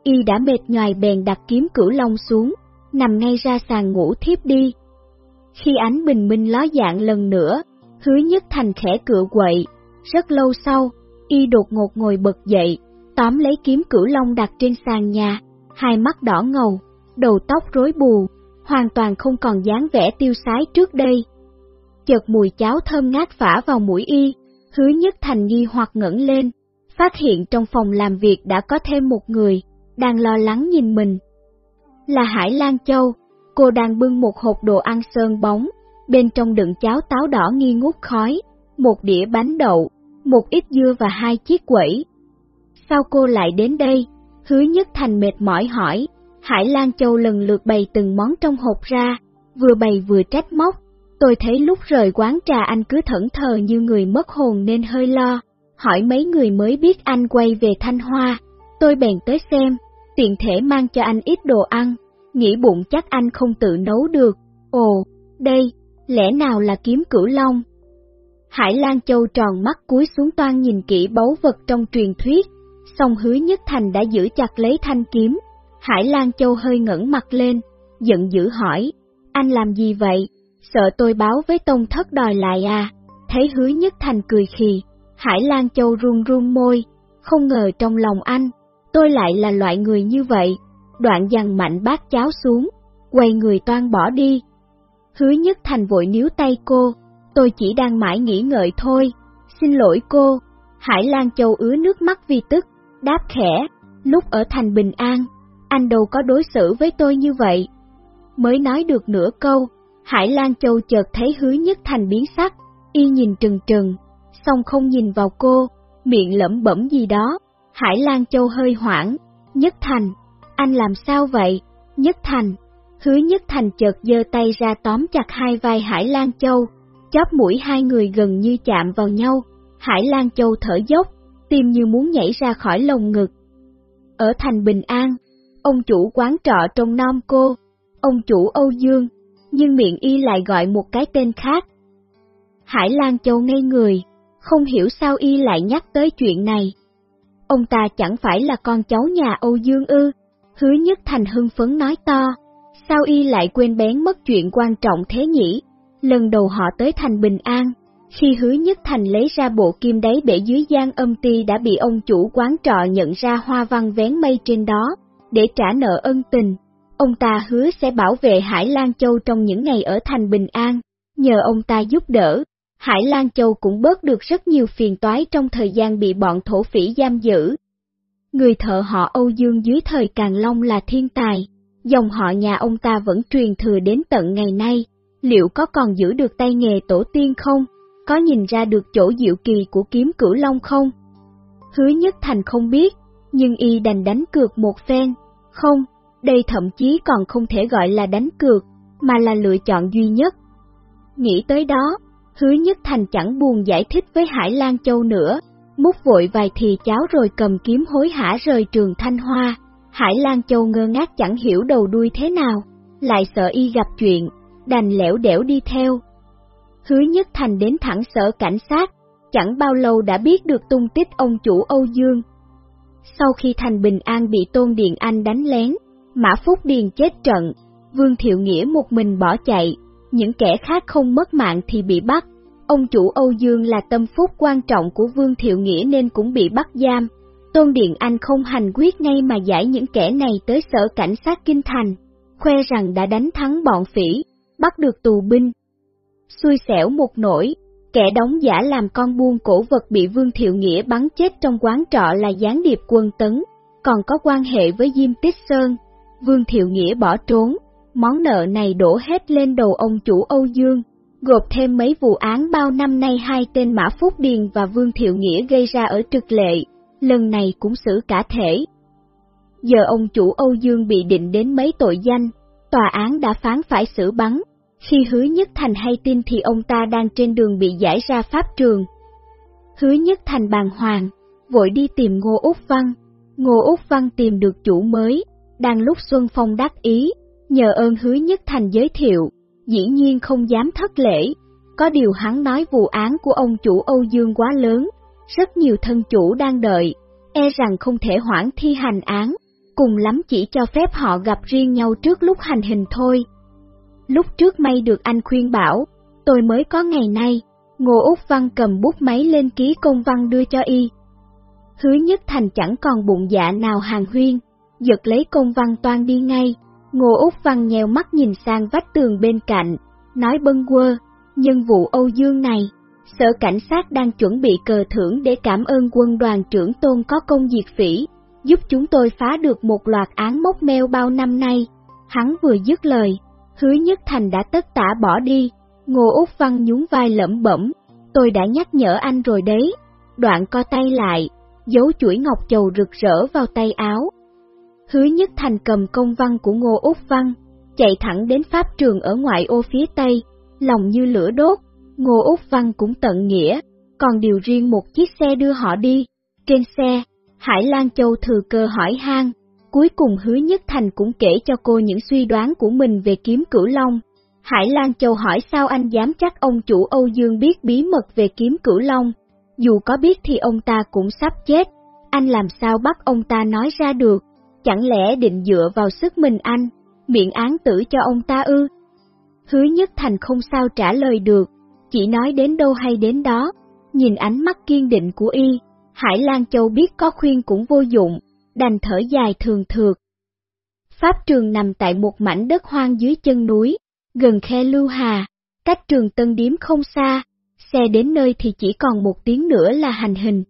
Y đã mệt nhoài bèn đặt kiếm cửu long xuống, nằm ngay ra sàn ngủ thiếp đi. Khi ánh bình minh ló dạng lần nữa, hứa nhất thành khẽ cựa quậy, rất lâu sau, y đột ngột ngồi bật dậy, tóm lấy kiếm cửu long đặt trên sàn nhà, hai mắt đỏ ngầu, đầu tóc rối bù, hoàn toàn không còn dáng vẻ tiêu sái trước đây. Chợt mùi cháo thơm ngát phả vào mũi y, Hứa nhất thành nghi hoặc ngẩng lên, phát hiện trong phòng làm việc đã có thêm một người, đang lo lắng nhìn mình. Là Hải Lan Châu, cô đang bưng một hộp đồ ăn sơn bóng, bên trong đựng cháo táo đỏ nghi ngút khói, một đĩa bánh đậu, một ít dưa và hai chiếc quẩy. Sao cô lại đến đây? Hứa nhất thành mệt mỏi hỏi, Hải Lan Châu lần lượt bày từng món trong hộp ra, vừa bày vừa trách móc, Tôi thấy lúc rời quán trà anh cứ thẫn thờ như người mất hồn nên hơi lo, hỏi mấy người mới biết anh quay về Thanh Hoa. Tôi bèn tới xem, tiện thể mang cho anh ít đồ ăn, nghĩ bụng chắc anh không tự nấu được. Ồ, đây, lẽ nào là kiếm cửu long? Hải Lan Châu tròn mắt cúi xuống toan nhìn kỹ báu vật trong truyền thuyết, song hứa nhất thành đã giữ chặt lấy thanh kiếm. Hải Lan Châu hơi ngẩng mặt lên, giận dữ hỏi, anh làm gì vậy? Sợ tôi báo với Tông Thất đòi lại à, thấy hứa nhất thành cười khì, Hải Lan Châu run run môi, không ngờ trong lòng anh, tôi lại là loại người như vậy, đoạn dằn mạnh bát cháo xuống, quay người toan bỏ đi. Hứa nhất thành vội níu tay cô, tôi chỉ đang mãi nghĩ ngợi thôi, xin lỗi cô, Hải Lan Châu ứa nước mắt vì tức, đáp khẽ, lúc ở thành bình an, anh đâu có đối xử với tôi như vậy. Mới nói được nửa câu, Hải Lan Châu chợt thấy hứa nhất thành biến sắc, y nhìn trừng trừng, xong không nhìn vào cô, miệng lẩm bẩm gì đó. Hải Lan Châu hơi hoảng, nhất thành, anh làm sao vậy, nhất thành. Hứa nhất thành chợt giơ tay ra tóm chặt hai vai Hải Lan Châu, chóp mũi hai người gần như chạm vào nhau, Hải Lan Châu thở dốc, tim như muốn nhảy ra khỏi lồng ngực. Ở thành Bình An, ông chủ quán trọ trong Nam Cô, ông chủ Âu Dương, nhưng miệng y lại gọi một cái tên khác. Hải Lan Châu ngây người, không hiểu sao y lại nhắc tới chuyện này. Ông ta chẳng phải là con cháu nhà Âu Dương ư, hứa nhất thành hưng phấn nói to, Sao y lại quên bén mất chuyện quan trọng thế nhỉ? Lần đầu họ tới thành Bình An, khi hứa nhất thành lấy ra bộ kim đáy bể dưới gian âm ti đã bị ông chủ quán trọ nhận ra hoa văn vén mây trên đó, để trả nợ ân tình. Ông ta hứa sẽ bảo vệ Hải Lan Châu trong những ngày ở thành Bình An, nhờ ông ta giúp đỡ. Hải Lan Châu cũng bớt được rất nhiều phiền toái trong thời gian bị bọn thổ phỉ giam giữ. Người thợ họ Âu Dương dưới thời Càng Long là thiên tài, dòng họ nhà ông ta vẫn truyền thừa đến tận ngày nay, liệu có còn giữ được tay nghề tổ tiên không? Có nhìn ra được chỗ diệu kỳ của kiếm cửu long không? Hứa nhất thành không biết, nhưng y đành đánh cược một phen. Không, đây thậm chí còn không thể gọi là đánh cược, mà là lựa chọn duy nhất. Nghĩ tới đó, hứa nhất thành chẳng buồn giải thích với Hải Lan Châu nữa, múc vội vài thì cháo rồi cầm kiếm hối hả rời trường Thanh Hoa. Hải Lan Châu ngơ ngác chẳng hiểu đầu đuôi thế nào, lại sợ y gặp chuyện, đành lẻo đẻo đi theo. Hứa Nhất Thành đến thẳng sở cảnh sát, chẳng bao lâu đã biết được tung tích ông chủ Âu Dương. Sau khi Thành Bình An bị Tôn Điện Anh đánh lén, Mã Phúc Điền chết trận, Vương Thiệu Nghĩa một mình bỏ chạy, những kẻ khác không mất mạng thì bị bắt. Ông chủ Âu Dương là tâm phúc quan trọng của Vương Thiệu Nghĩa nên cũng bị bắt giam. Tôn Điện Anh không hành quyết ngay mà giải những kẻ này tới sở cảnh sát Kinh Thành, khoe rằng đã đánh thắng bọn phỉ, bắt được tù binh. Xui xẻo một nỗi, kẻ đóng giả làm con buôn cổ vật bị Vương Thiệu Nghĩa bắn chết trong quán trọ là gián điệp quân tấn, còn có quan hệ với Diêm Tích Sơn. Vương Thiệu Nghĩa bỏ trốn, món nợ này đổ hết lên đầu ông chủ Âu Dương, gộp thêm mấy vụ án bao năm nay hai tên Mã Phúc Điền và Vương Thiệu Nghĩa gây ra ở trực lệ, lần này cũng xử cả thể. Giờ ông chủ Âu Dương bị định đến mấy tội danh, tòa án đã phán phải xử bắn. Khi hứa nhất thành hay tin thì ông ta đang trên đường bị giải ra pháp trường. Hứa nhất thành bàng hoàng, vội đi tìm Ngô Úc Văn. Ngô Úc Văn tìm được chủ mới, đang lúc Xuân Phong đắc ý, nhờ ơn hứa nhất thành giới thiệu, dĩ nhiên không dám thất lễ. Có điều hắn nói vụ án của ông chủ Âu Dương quá lớn, rất nhiều thân chủ đang đợi, e rằng không thể hoãn thi hành án, cùng lắm chỉ cho phép họ gặp riêng nhau trước lúc hành hình thôi. Lúc trước may được anh khuyên bảo, tôi mới có ngày nay, Ngô Úc Văn cầm bút máy lên ký công văn đưa cho y. Hứa nhất thành chẳng còn bụng dạ nào hàng huyên, giật lấy công văn toan đi ngay, Ngô Úc Văn nhèo mắt nhìn sang vách tường bên cạnh, nói bâng quơ, nhân vụ Âu Dương này, sở cảnh sát đang chuẩn bị cờ thưởng để cảm ơn quân đoàn trưởng tôn có công diệt phỉ, giúp chúng tôi phá được một loạt án mốc meo bao năm nay. Hắn vừa dứt lời, hứa nhất thành đã tất tả bỏ đi, Ngô Úc Văn nhún vai lẩm bẩm, tôi đã nhắc nhở anh rồi đấy, đoạn co tay lại, giấu chuỗi ngọc chầu rực rỡ vào tay áo. Hứa nhất thành cầm công văn của Ngô Úc Văn, chạy thẳng đến pháp trường ở ngoại ô phía tây, lòng như lửa đốt, Ngô Úc Văn cũng tận nghĩa, còn điều riêng một chiếc xe đưa họ đi. Trên xe, Hải Lan Châu thừa cơ hỏi han, cuối cùng hứa nhất thành cũng kể cho cô những suy đoán của mình về kiếm cửu long. Hải Lan Châu hỏi sao anh dám chắc ông chủ Âu Dương biết bí mật về kiếm cửu long, dù có biết thì ông ta cũng sắp chết, anh làm sao bắt ông ta nói ra được, chẳng lẽ định dựa vào sức mình anh, miệng án tử cho ông ta ư? Hứa nhất thành không sao trả lời được, chỉ nói đến đâu hay đến đó, nhìn ánh mắt kiên định của y, Hải Lan Châu biết có khuyên cũng vô dụng, đành thở dài thường thượt. Pháp trường nằm tại một mảnh đất hoang dưới chân núi, gần khe Lưu Hà, cách trường Tân Điếm không xa, xe đến nơi thì chỉ còn một tiếng nữa là hành hình.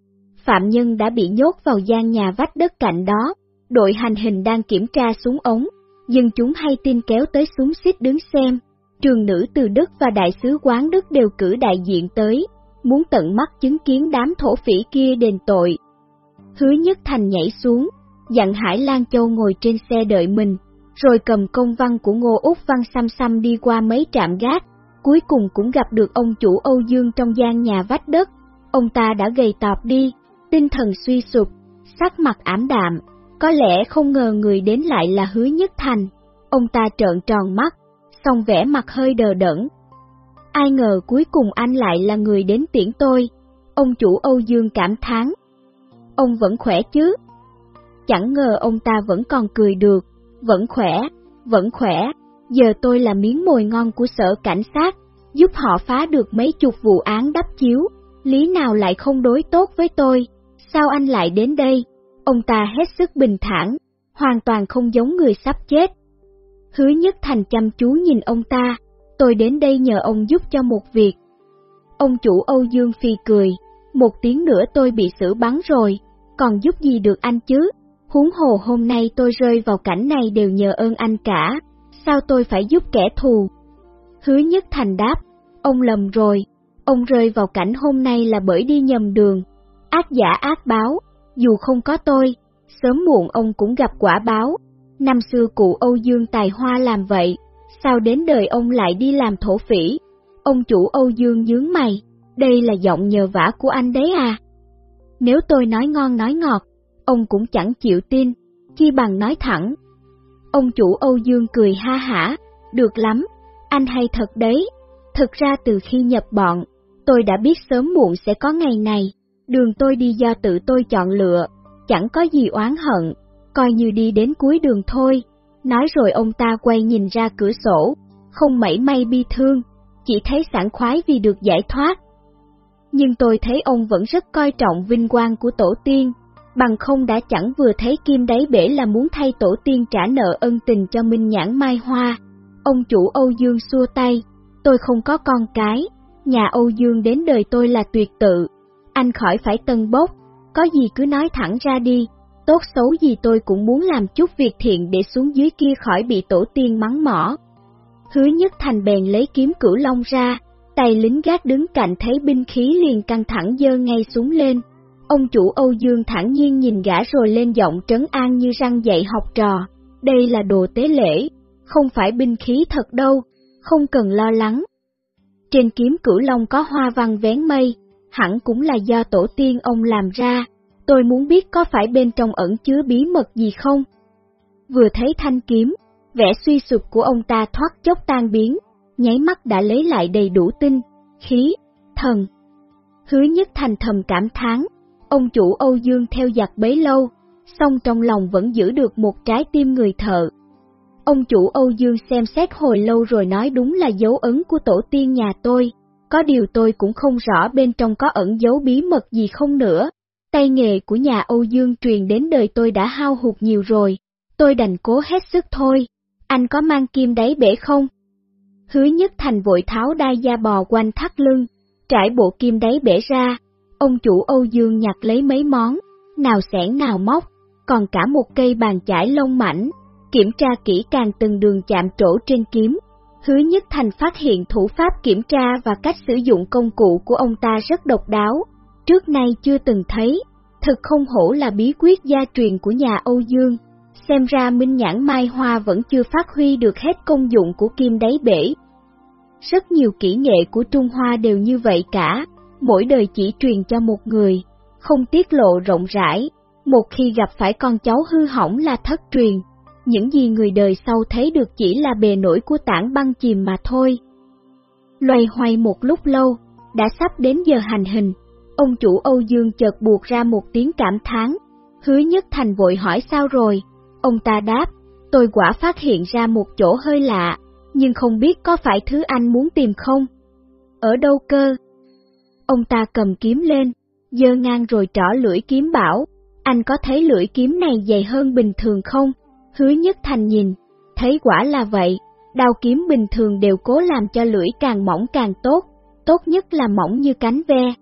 Phạm nhân đã bị nhốt vào gian nhà vách đất cạnh đó, đội hành hình đang kiểm tra súng ống, nhưng chúng hay tin kéo tới súng xích đứng xem. Trường nữ từ Đức và đại sứ quán Đức đều cử đại diện tới, muốn tận mắt chứng kiến đám thổ phỉ kia đền tội. Hứa Nhất Thành nhảy xuống, dặn Hải Lan Châu ngồi trên xe đợi mình, rồi cầm công văn của Ngô Úc Văn xăm xăm đi qua mấy trạm gác, cuối cùng cũng gặp được ông chủ Âu Dương trong gian nhà vách đất. Ông ta đã gầy tọp đi, tinh thần suy sụp, sắc mặt ảm đạm, có lẽ không ngờ người đến lại là Hứa Nhất Thành. Ông ta trợn tròn mắt, xong vẻ mặt hơi đờ đẫn. Ai ngờ cuối cùng anh lại là người đến tiễn tôi, ông chủ Âu Dương cảm thán. Ông vẫn khỏe chứ? Chẳng ngờ ông ta vẫn còn cười được, vẫn khỏe, vẫn khỏe, giờ tôi là miếng mồi ngon của sở cảnh sát, giúp họ phá được mấy chục vụ án đắp chiếu, lý nào lại không đối tốt với tôi, sao anh lại đến đây? Ông ta hết sức bình thản, hoàn toàn không giống người sắp chết. Hứa nhất thành chăm chú nhìn ông ta, tôi đến đây nhờ ông giúp cho một việc. Ông chủ Âu Dương Phi cười, một tiếng nữa tôi bị xử bắn rồi, còn giúp gì được anh chứ? Huống hồ hôm nay tôi rơi vào cảnh này đều nhờ ơn anh cả, sao tôi phải giúp kẻ thù? Hứa nhất thành đáp, ông lầm rồi, ông rơi vào cảnh hôm nay là bởi đi nhầm đường. Ác giả ác báo, dù không có tôi, sớm muộn ông cũng gặp quả báo. Năm xưa cụ Âu Dương Tài Hoa làm vậy, sao đến đời ông lại đi làm thổ phỉ? Ông chủ Âu Dương nhướng mày, đây là giọng nhờ vả của anh đấy à? Nếu tôi nói ngon nói ngọt, ông cũng chẳng chịu tin, chi bằng nói thẳng. Ông chủ Âu Dương cười ha hả, được lắm, anh hay thật đấy. Thực ra từ khi nhập bọn, tôi đã biết sớm muộn sẽ có ngày này, đường tôi đi do tự tôi chọn lựa, chẳng có gì oán hận, coi như đi đến cuối đường thôi. Nói rồi ông ta quay nhìn ra cửa sổ, không mảy may bi thương, chỉ thấy sảng khoái vì được giải thoát. Nhưng tôi thấy ông vẫn rất coi trọng vinh quang của tổ tiên, bằng không đã chẳng vừa thấy kim đáy bể là muốn thay tổ tiên trả nợ ân tình cho Minh Nhãn Mai Hoa. Ông chủ Âu Dương xua tay, tôi không có con cái, nhà Âu Dương đến đời tôi là tuyệt tự, anh khỏi phải tân bốc, có gì cứ nói thẳng ra đi, tốt xấu gì tôi cũng muốn làm chút việc thiện để xuống dưới kia khỏi bị tổ tiên mắng mỏ. Hứa nhất thành bèn lấy kiếm cửu long ra, tay lính gác đứng cạnh thấy binh khí liền căng thẳng dơ ngay xuống lên. Ông chủ Âu Dương thẳng nhiên nhìn gã rồi lên giọng trấn an như răng dạy học trò. Đây là đồ tế lễ, không phải binh khí thật đâu, không cần lo lắng. Trên kiếm cửu long có hoa văn vén mây, hẳn cũng là do tổ tiên ông làm ra, tôi muốn biết có phải bên trong ẩn chứa bí mật gì không? Vừa thấy thanh kiếm, vẻ suy sụp của ông ta thoát chốc tan biến, nháy mắt đã lấy lại đầy đủ tinh, khí, thần. Hứa nhất thành thầm cảm thán, ông chủ Âu Dương theo giặc bấy lâu, song trong lòng vẫn giữ được một trái tim người thợ. Ông chủ Âu Dương xem xét hồi lâu rồi nói đúng là dấu ấn của tổ tiên nhà tôi, có điều tôi cũng không rõ bên trong có ẩn dấu bí mật gì không nữa. Tay nghề của nhà Âu Dương truyền đến đời tôi đã hao hụt nhiều rồi, tôi đành cố hết sức thôi. Anh có mang kim đáy bể không? Hứa nhất thành vội tháo đai da bò quanh thắt lưng, trải bộ kim đáy bể ra. Ông chủ Âu Dương nhặt lấy mấy món, nào sẻn nào móc, còn cả một cây bàn chải lông mảnh, kiểm tra kỹ càng từng đường chạm trổ trên kiếm. Hứa Nhất Thành phát hiện thủ pháp kiểm tra và cách sử dụng công cụ của ông ta rất độc đáo, trước nay chưa từng thấy, thực không hổ là bí quyết gia truyền của nhà Âu Dương. Xem ra Minh Nhãn Mai Hoa vẫn chưa phát huy được hết công dụng của kim đáy bể. Rất nhiều kỹ nghệ của Trung Hoa đều như vậy cả, mỗi đời chỉ truyền cho một người, không tiết lộ rộng rãi, một khi gặp phải con cháu hư hỏng là thất truyền những gì người đời sau thấy được chỉ là bề nổi của tảng băng chìm mà thôi. Loay hoay một lúc lâu, đã sắp đến giờ hành hình, ông chủ Âu Dương chợt buộc ra một tiếng cảm thán, hứa nhất thành vội hỏi sao rồi, ông ta đáp, tôi quả phát hiện ra một chỗ hơi lạ, nhưng không biết có phải thứ anh muốn tìm không? Ở đâu cơ? Ông ta cầm kiếm lên, dơ ngang rồi trỏ lưỡi kiếm bảo, anh có thấy lưỡi kiếm này dày hơn bình thường không? Hứa nhất thành nhìn, thấy quả là vậy, đao kiếm bình thường đều cố làm cho lưỡi càng mỏng càng tốt, tốt nhất là mỏng như cánh ve,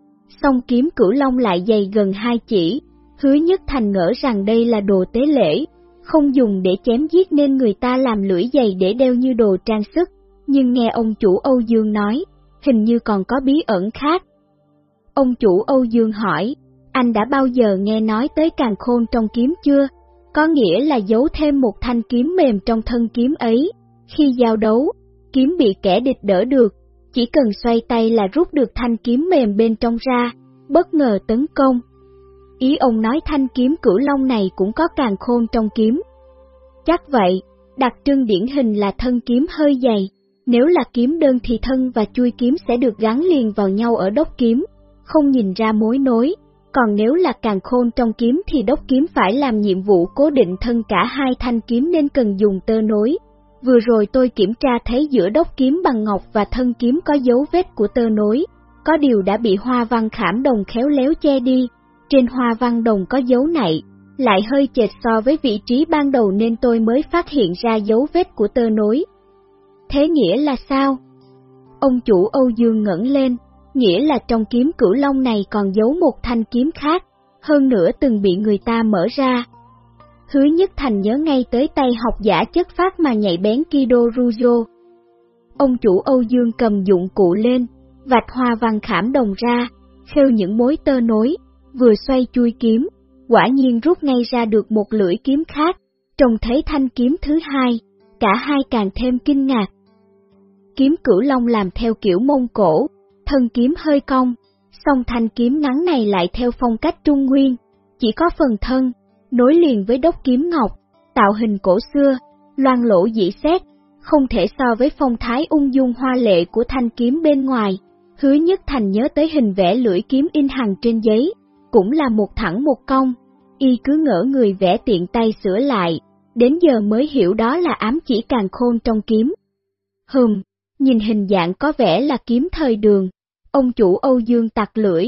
song kiếm cửu long lại dày gần hai chỉ, hứa nhất thành ngỡ rằng đây là đồ tế lễ, không dùng để chém giết nên người ta làm lưỡi dày để đeo như đồ trang sức, nhưng nghe ông chủ Âu Dương nói, hình như còn có bí ẩn khác. Ông chủ Âu Dương hỏi, anh đã bao giờ nghe nói tới càng khôn trong kiếm chưa? Có nghĩa là giấu thêm một thanh kiếm mềm trong thân kiếm ấy. Khi giao đấu, kiếm bị kẻ địch đỡ được, chỉ cần xoay tay là rút được thanh kiếm mềm bên trong ra, bất ngờ tấn công. Ý ông nói thanh kiếm cửu long này cũng có càng khôn trong kiếm. Chắc vậy, đặc trưng điển hình là thân kiếm hơi dày, nếu là kiếm đơn thì thân và chui kiếm sẽ được gắn liền vào nhau ở đốc kiếm, không nhìn ra mối nối còn nếu là càng khôn trong kiếm thì đốc kiếm phải làm nhiệm vụ cố định thân cả hai thanh kiếm nên cần dùng tơ nối. Vừa rồi tôi kiểm tra thấy giữa đốc kiếm bằng ngọc và thân kiếm có dấu vết của tơ nối, có điều đã bị hoa văn khảm đồng khéo léo che đi, trên hoa văn đồng có dấu nạy, lại hơi chệch so với vị trí ban đầu nên tôi mới phát hiện ra dấu vết của tơ nối. Thế nghĩa là sao? Ông chủ Âu Dương ngẩng lên, nghĩa là trong kiếm cửu long này còn giấu một thanh kiếm khác, hơn nữa từng bị người ta mở ra. Hứa Nhất Thành nhớ ngay tới tay học giả chất phát mà nhạy bén Kido Rujo. Ông chủ Âu Dương cầm dụng cụ lên, vạch hoa văn khảm đồng ra, khêu những mối tơ nối, vừa xoay chui kiếm, quả nhiên rút ngay ra được một lưỡi kiếm khác, trông thấy thanh kiếm thứ hai, cả hai càng thêm kinh ngạc. Kiếm cửu long làm theo kiểu mông cổ, thân kiếm hơi cong, song thanh kiếm ngắn này lại theo phong cách trung nguyên, chỉ có phần thân, nối liền với đốc kiếm ngọc, tạo hình cổ xưa, loan lỗ dĩ xét, không thể so với phong thái ung dung hoa lệ của thanh kiếm bên ngoài. Hứa nhất thành nhớ tới hình vẽ lưỡi kiếm in hàng trên giấy, cũng là một thẳng một cong, y cứ ngỡ người vẽ tiện tay sửa lại, đến giờ mới hiểu đó là ám chỉ càng khôn trong kiếm. Hừm, nhìn hình dạng có vẻ là kiếm thời đường, ông chủ Âu Dương tặc lưỡi,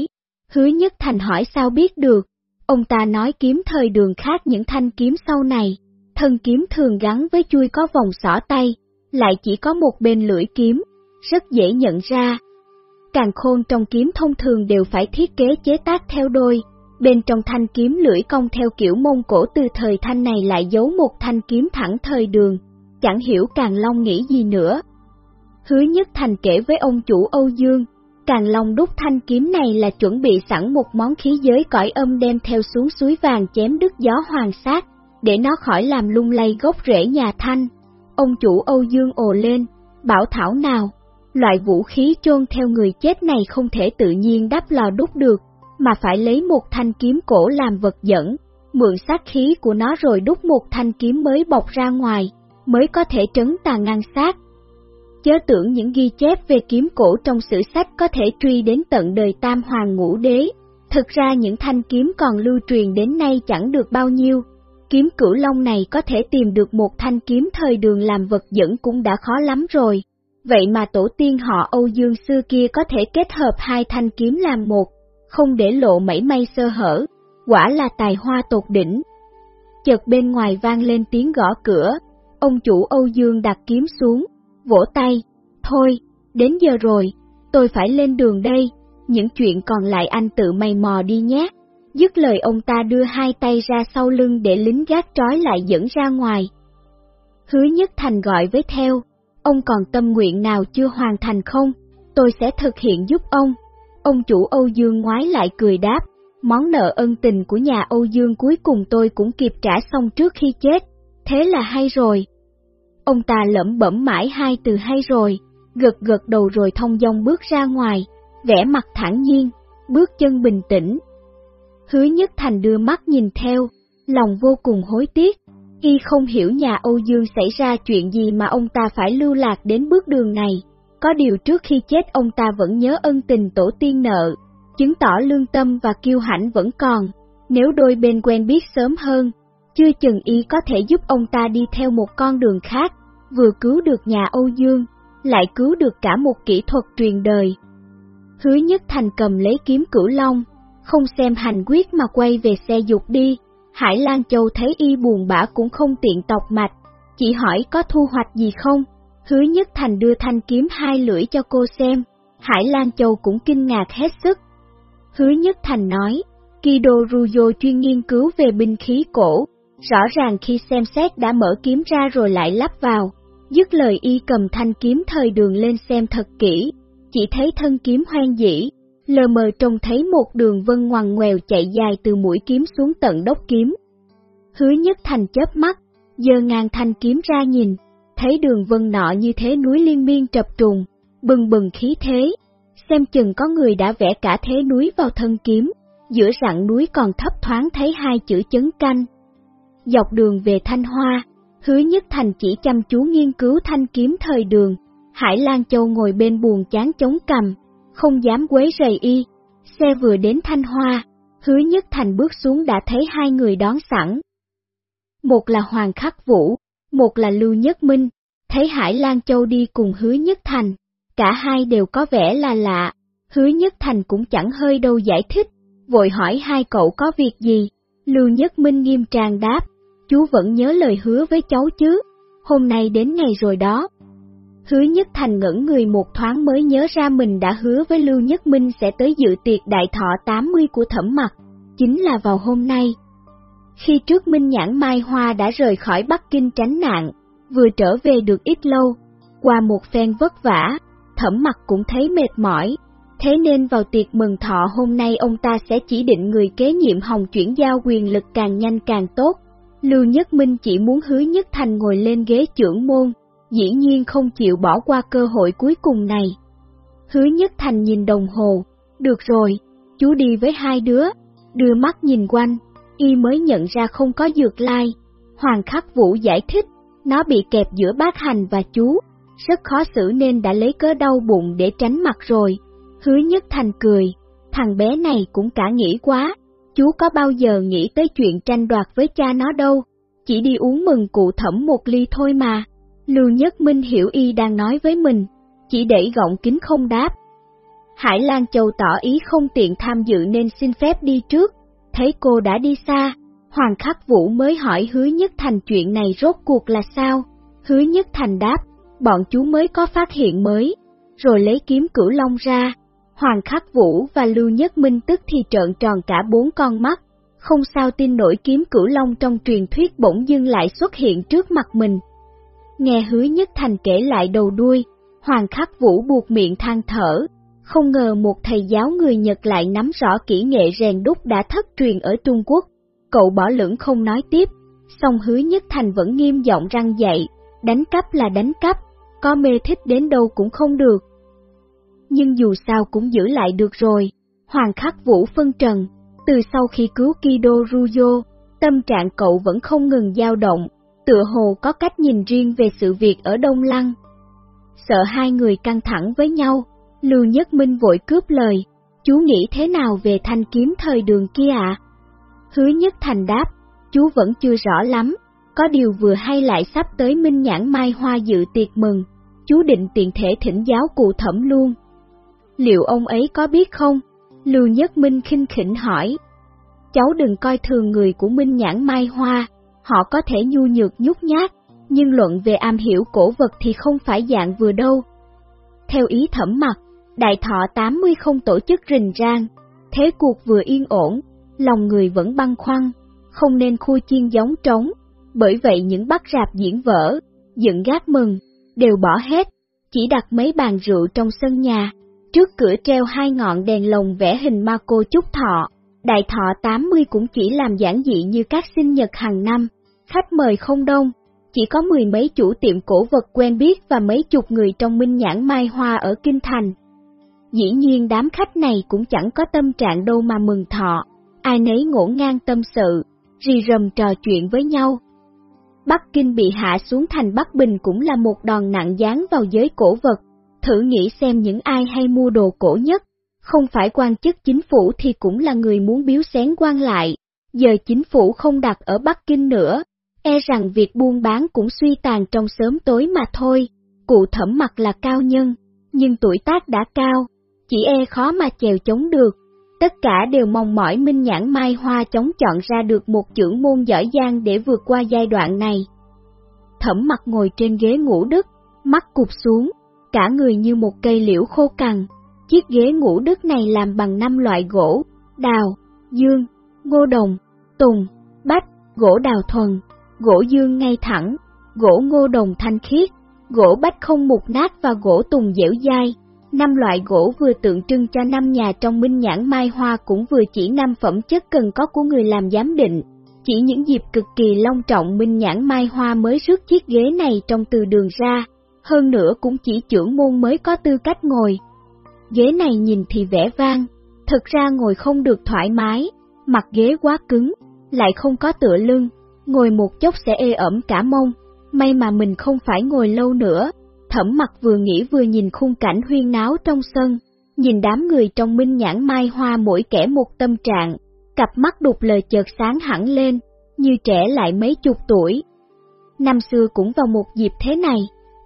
hứa nhất thành hỏi sao biết được, ông ta nói kiếm thời đường khác những thanh kiếm sau này, thân kiếm thường gắn với chui có vòng xỏ tay, lại chỉ có một bên lưỡi kiếm, rất dễ nhận ra. Càng khôn trong kiếm thông thường đều phải thiết kế chế tác theo đôi, bên trong thanh kiếm lưỡi cong theo kiểu mông cổ từ thời thanh này lại giấu một thanh kiếm thẳng thời đường, chẳng hiểu Càng Long nghĩ gì nữa. Hứa Nhất Thành kể với ông chủ Âu Dương, Càng Long đúc thanh kiếm này là chuẩn bị sẵn một món khí giới cõi âm đem theo xuống suối vàng chém đứt gió hoàng sát, để nó khỏi làm lung lay gốc rễ nhà thanh. Ông chủ Âu Dương ồ lên, bảo thảo nào, loại vũ khí chôn theo người chết này không thể tự nhiên đắp lò đúc được, mà phải lấy một thanh kiếm cổ làm vật dẫn, mượn sát khí của nó rồi đúc một thanh kiếm mới bọc ra ngoài, mới có thể trấn tà ngăn sát. Chớ tưởng những ghi chép về kiếm cổ trong sử sách có thể truy đến tận đời tam hoàng ngũ đế, thực ra những thanh kiếm còn lưu truyền đến nay chẳng được bao nhiêu. Kiếm cửu long này có thể tìm được một thanh kiếm thời đường làm vật dẫn cũng đã khó lắm rồi. Vậy mà tổ tiên họ Âu Dương xưa kia có thể kết hợp hai thanh kiếm làm một, không để lộ mảy may sơ hở, quả là tài hoa tột đỉnh. Chợt bên ngoài vang lên tiếng gõ cửa, ông chủ Âu Dương đặt kiếm xuống, vỗ tay, thôi, đến giờ rồi, tôi phải lên đường đây, những chuyện còn lại anh tự mày mò đi nhé. Dứt lời ông ta đưa hai tay ra sau lưng để lính gác trói lại dẫn ra ngoài. Hứa Nhất Thành gọi với theo, ông còn tâm nguyện nào chưa hoàn thành không? Tôi sẽ thực hiện giúp ông. Ông chủ Âu Dương ngoái lại cười đáp, món nợ ân tình của nhà Âu Dương cuối cùng tôi cũng kịp trả xong trước khi chết, thế là hay rồi. Ông ta lẩm bẩm mãi hai từ hay rồi, gật gật đầu rồi thông dong bước ra ngoài, vẻ mặt thản nhiên, bước chân bình tĩnh. Hứa Nhất Thành đưa mắt nhìn theo, lòng vô cùng hối tiếc, y không hiểu nhà Âu Dương xảy ra chuyện gì mà ông ta phải lưu lạc đến bước đường này. Có điều trước khi chết ông ta vẫn nhớ ân tình tổ tiên nợ, chứng tỏ lương tâm và kiêu hãnh vẫn còn. Nếu đôi bên quen biết sớm hơn, chưa chừng y có thể giúp ông ta đi theo một con đường khác, vừa cứu được nhà Âu Dương, lại cứu được cả một kỹ thuật truyền đời. Hứa Nhất Thành cầm lấy kiếm cửu long, không xem hành quyết mà quay về xe dục đi. Hải Lan Châu thấy y buồn bã cũng không tiện tọc mạch, chỉ hỏi có thu hoạch gì không. Hứa Nhất Thành đưa thanh kiếm hai lưỡi cho cô xem, Hải Lan Châu cũng kinh ngạc hết sức. Hứa Nhất Thành nói, Kido Ruyo chuyên nghiên cứu về binh khí cổ, rõ ràng khi xem xét đã mở kiếm ra rồi lại lắp vào. Dứt lời y cầm thanh kiếm thời đường lên xem thật kỹ, chỉ thấy thân kiếm hoang dĩ, lờ mờ trông thấy một đường vân ngoằn ngoèo chạy dài từ mũi kiếm xuống tận đốc kiếm. Hứa Nhất Thành chớp mắt, giơ ngang thanh kiếm ra nhìn, thấy đường vân nọ như thế núi liên miên trập trùng, bừng bừng khí thế, xem chừng có người đã vẽ cả thế núi vào thân kiếm, giữa rặng núi còn thấp thoáng thấy hai chữ chấn canh. Dọc đường về Thanh Hoa, hứa nhất thành chỉ chăm chú nghiên cứu thanh kiếm thời đường, Hải Lan Châu ngồi bên buồn chán chống cầm, không dám quấy rầy y, xe vừa đến Thanh Hoa, hứa nhất thành bước xuống đã thấy hai người đón sẵn. Một là Hoàng Khắc Vũ, một là Lưu Nhất Minh, thấy Hải Lan Châu đi cùng hứa nhất thành, cả hai đều có vẻ là lạ, hứa nhất thành cũng chẳng hơi đâu giải thích, vội hỏi hai cậu có việc gì, Lưu Nhất Minh nghiêm trang đáp, chú vẫn nhớ lời hứa với cháu chứ, hôm nay đến ngày rồi đó. Hứa Nhất Thành ngẩn người một thoáng mới nhớ ra mình đã hứa với Lưu Nhất Minh sẽ tới dự tiệc đại thọ 80 của thẩm mặt, chính là vào hôm nay. Khi trước Minh Nhãn Mai Hoa đã rời khỏi Bắc Kinh tránh nạn, vừa trở về được ít lâu, qua một phen vất vả, thẩm mặt cũng thấy mệt mỏi, thế nên vào tiệc mừng thọ hôm nay ông ta sẽ chỉ định người kế nhiệm hồng chuyển giao quyền lực càng nhanh càng tốt. Lưu Nhất Minh chỉ muốn hứa Nhất Thành ngồi lên ghế trưởng môn, dĩ nhiên không chịu bỏ qua cơ hội cuối cùng này. Hứa Nhất Thành nhìn đồng hồ, được rồi, chú đi với hai đứa, đưa mắt nhìn quanh, y mới nhận ra không có dược lai. Hoàng Khắc Vũ giải thích, nó bị kẹp giữa bác hành và chú, rất khó xử nên đã lấy cớ đau bụng để tránh mặt rồi. Hứa Nhất Thành cười, thằng bé này cũng cả nghĩ quá, chú có bao giờ nghĩ tới chuyện tranh đoạt với cha nó đâu, chỉ đi uống mừng cụ thẩm một ly thôi mà. Lưu Nhất Minh hiểu y đang nói với mình, chỉ để gọng kính không đáp. Hải Lan Châu tỏ ý không tiện tham dự nên xin phép đi trước, thấy cô đã đi xa, Hoàng Khắc Vũ mới hỏi Hứa Nhất Thành chuyện này rốt cuộc là sao? Hứa Nhất Thành đáp, bọn chú mới có phát hiện mới, rồi lấy kiếm cửu long ra. Hoàng Khắc Vũ và Lưu Nhất Minh tức thì trợn tròn cả bốn con mắt, không sao tin nổi kiếm cửu long trong truyền thuyết bỗng dưng lại xuất hiện trước mặt mình. Nghe Hứa Nhất Thành kể lại đầu đuôi, Hoàng Khắc Vũ buộc miệng than thở, không ngờ một thầy giáo người Nhật lại nắm rõ kỹ nghệ rèn đúc đã thất truyền ở Trung Quốc. Cậu bỏ lưỡng không nói tiếp, song Hứa Nhất Thành vẫn nghiêm giọng răng dậy, đánh cắp là đánh cắp, có mê thích đến đâu cũng không được. Nhưng dù sao cũng giữ lại được rồi, Hoàng Khắc Vũ phân trần, từ sau khi cứu Kido Ruyo, tâm trạng cậu vẫn không ngừng dao động, tựa hồ có cách nhìn riêng về sự việc ở Đông Lăng. Sợ hai người căng thẳng với nhau, Lưu Nhất Minh vội cướp lời, chú nghĩ thế nào về thanh kiếm thời đường kia ạ? À? Hứa Nhất Thành đáp, chú vẫn chưa rõ lắm, có điều vừa hay lại sắp tới Minh Nhãn Mai Hoa dự tiệc mừng, chú định tiện thể thỉnh giáo cụ thẩm luôn. Liệu ông ấy có biết không? Lưu Nhất Minh khinh khỉnh hỏi. Cháu đừng coi thường người của Minh Nhãn Mai Hoa, họ có thể nhu nhược nhút nhát, nhưng luận về am hiểu cổ vật thì không phải dạng vừa đâu. Theo ý thẩm mặt, đại thọ 80 không tổ chức rình rang, thế cuộc vừa yên ổn, lòng người vẫn băn khoăn, không nên khui chiên giống trống, bởi vậy những bắt rạp diễn vở, dựng gác mừng, đều bỏ hết, chỉ đặt mấy bàn rượu trong sân nhà, trước cửa treo hai ngọn đèn lồng vẽ hình ma cô chúc thọ. Đại thọ 80 cũng chỉ làm giản dị như các sinh nhật hàng năm, khách mời không đông, chỉ có mười mấy chủ tiệm cổ vật quen biết và mấy chục người trong minh nhãn mai hoa ở Kinh Thành. Dĩ nhiên đám khách này cũng chẳng có tâm trạng đâu mà mừng thọ, ai nấy ngổn ngang tâm sự, rì rầm trò chuyện với nhau. Bắc Kinh bị hạ xuống thành Bắc Bình cũng là một đòn nặng dán vào giới cổ vật, thử nghĩ xem những ai hay mua đồ cổ nhất, không phải quan chức chính phủ thì cũng là người muốn biếu xén quan lại, giờ chính phủ không đặt ở Bắc Kinh nữa, e rằng việc buôn bán cũng suy tàn trong sớm tối mà thôi, cụ thẩm mặt là cao nhân, nhưng tuổi tác đã cao, chỉ e khó mà chèo chống được. Tất cả đều mong mỏi Minh Nhãn Mai Hoa chống chọn ra được một trưởng môn giỏi giang để vượt qua giai đoạn này. Thẩm mặt ngồi trên ghế ngủ đức, mắt cụp xuống, cả người như một cây liễu khô cằn. Chiếc ghế ngủ đức này làm bằng năm loại gỗ, đào, dương, ngô đồng, tùng, bách, gỗ đào thuần, gỗ dương ngay thẳng, gỗ ngô đồng thanh khiết, gỗ bách không mục nát và gỗ tùng dẻo dai. Năm loại gỗ vừa tượng trưng cho năm nhà trong minh nhãn mai hoa cũng vừa chỉ năm phẩm chất cần có của người làm giám định. Chỉ những dịp cực kỳ long trọng minh nhãn mai hoa mới rước chiếc ghế này trong từ đường ra, hơn nữa cũng chỉ trưởng môn mới có tư cách ngồi. Ghế này nhìn thì vẻ vang, thực ra ngồi không được thoải mái, mặt ghế quá cứng, lại không có tựa lưng, ngồi một chốc sẽ ê ẩm cả mông, may mà mình không phải ngồi lâu nữa, Thẩm mặt vừa nghĩ vừa nhìn khung cảnh huyên náo trong sân, nhìn đám người trong minh nhãn mai hoa mỗi kẻ một tâm trạng, cặp mắt đục lời chợt sáng hẳn lên, như trẻ lại mấy chục tuổi. Năm xưa cũng vào một dịp thế này,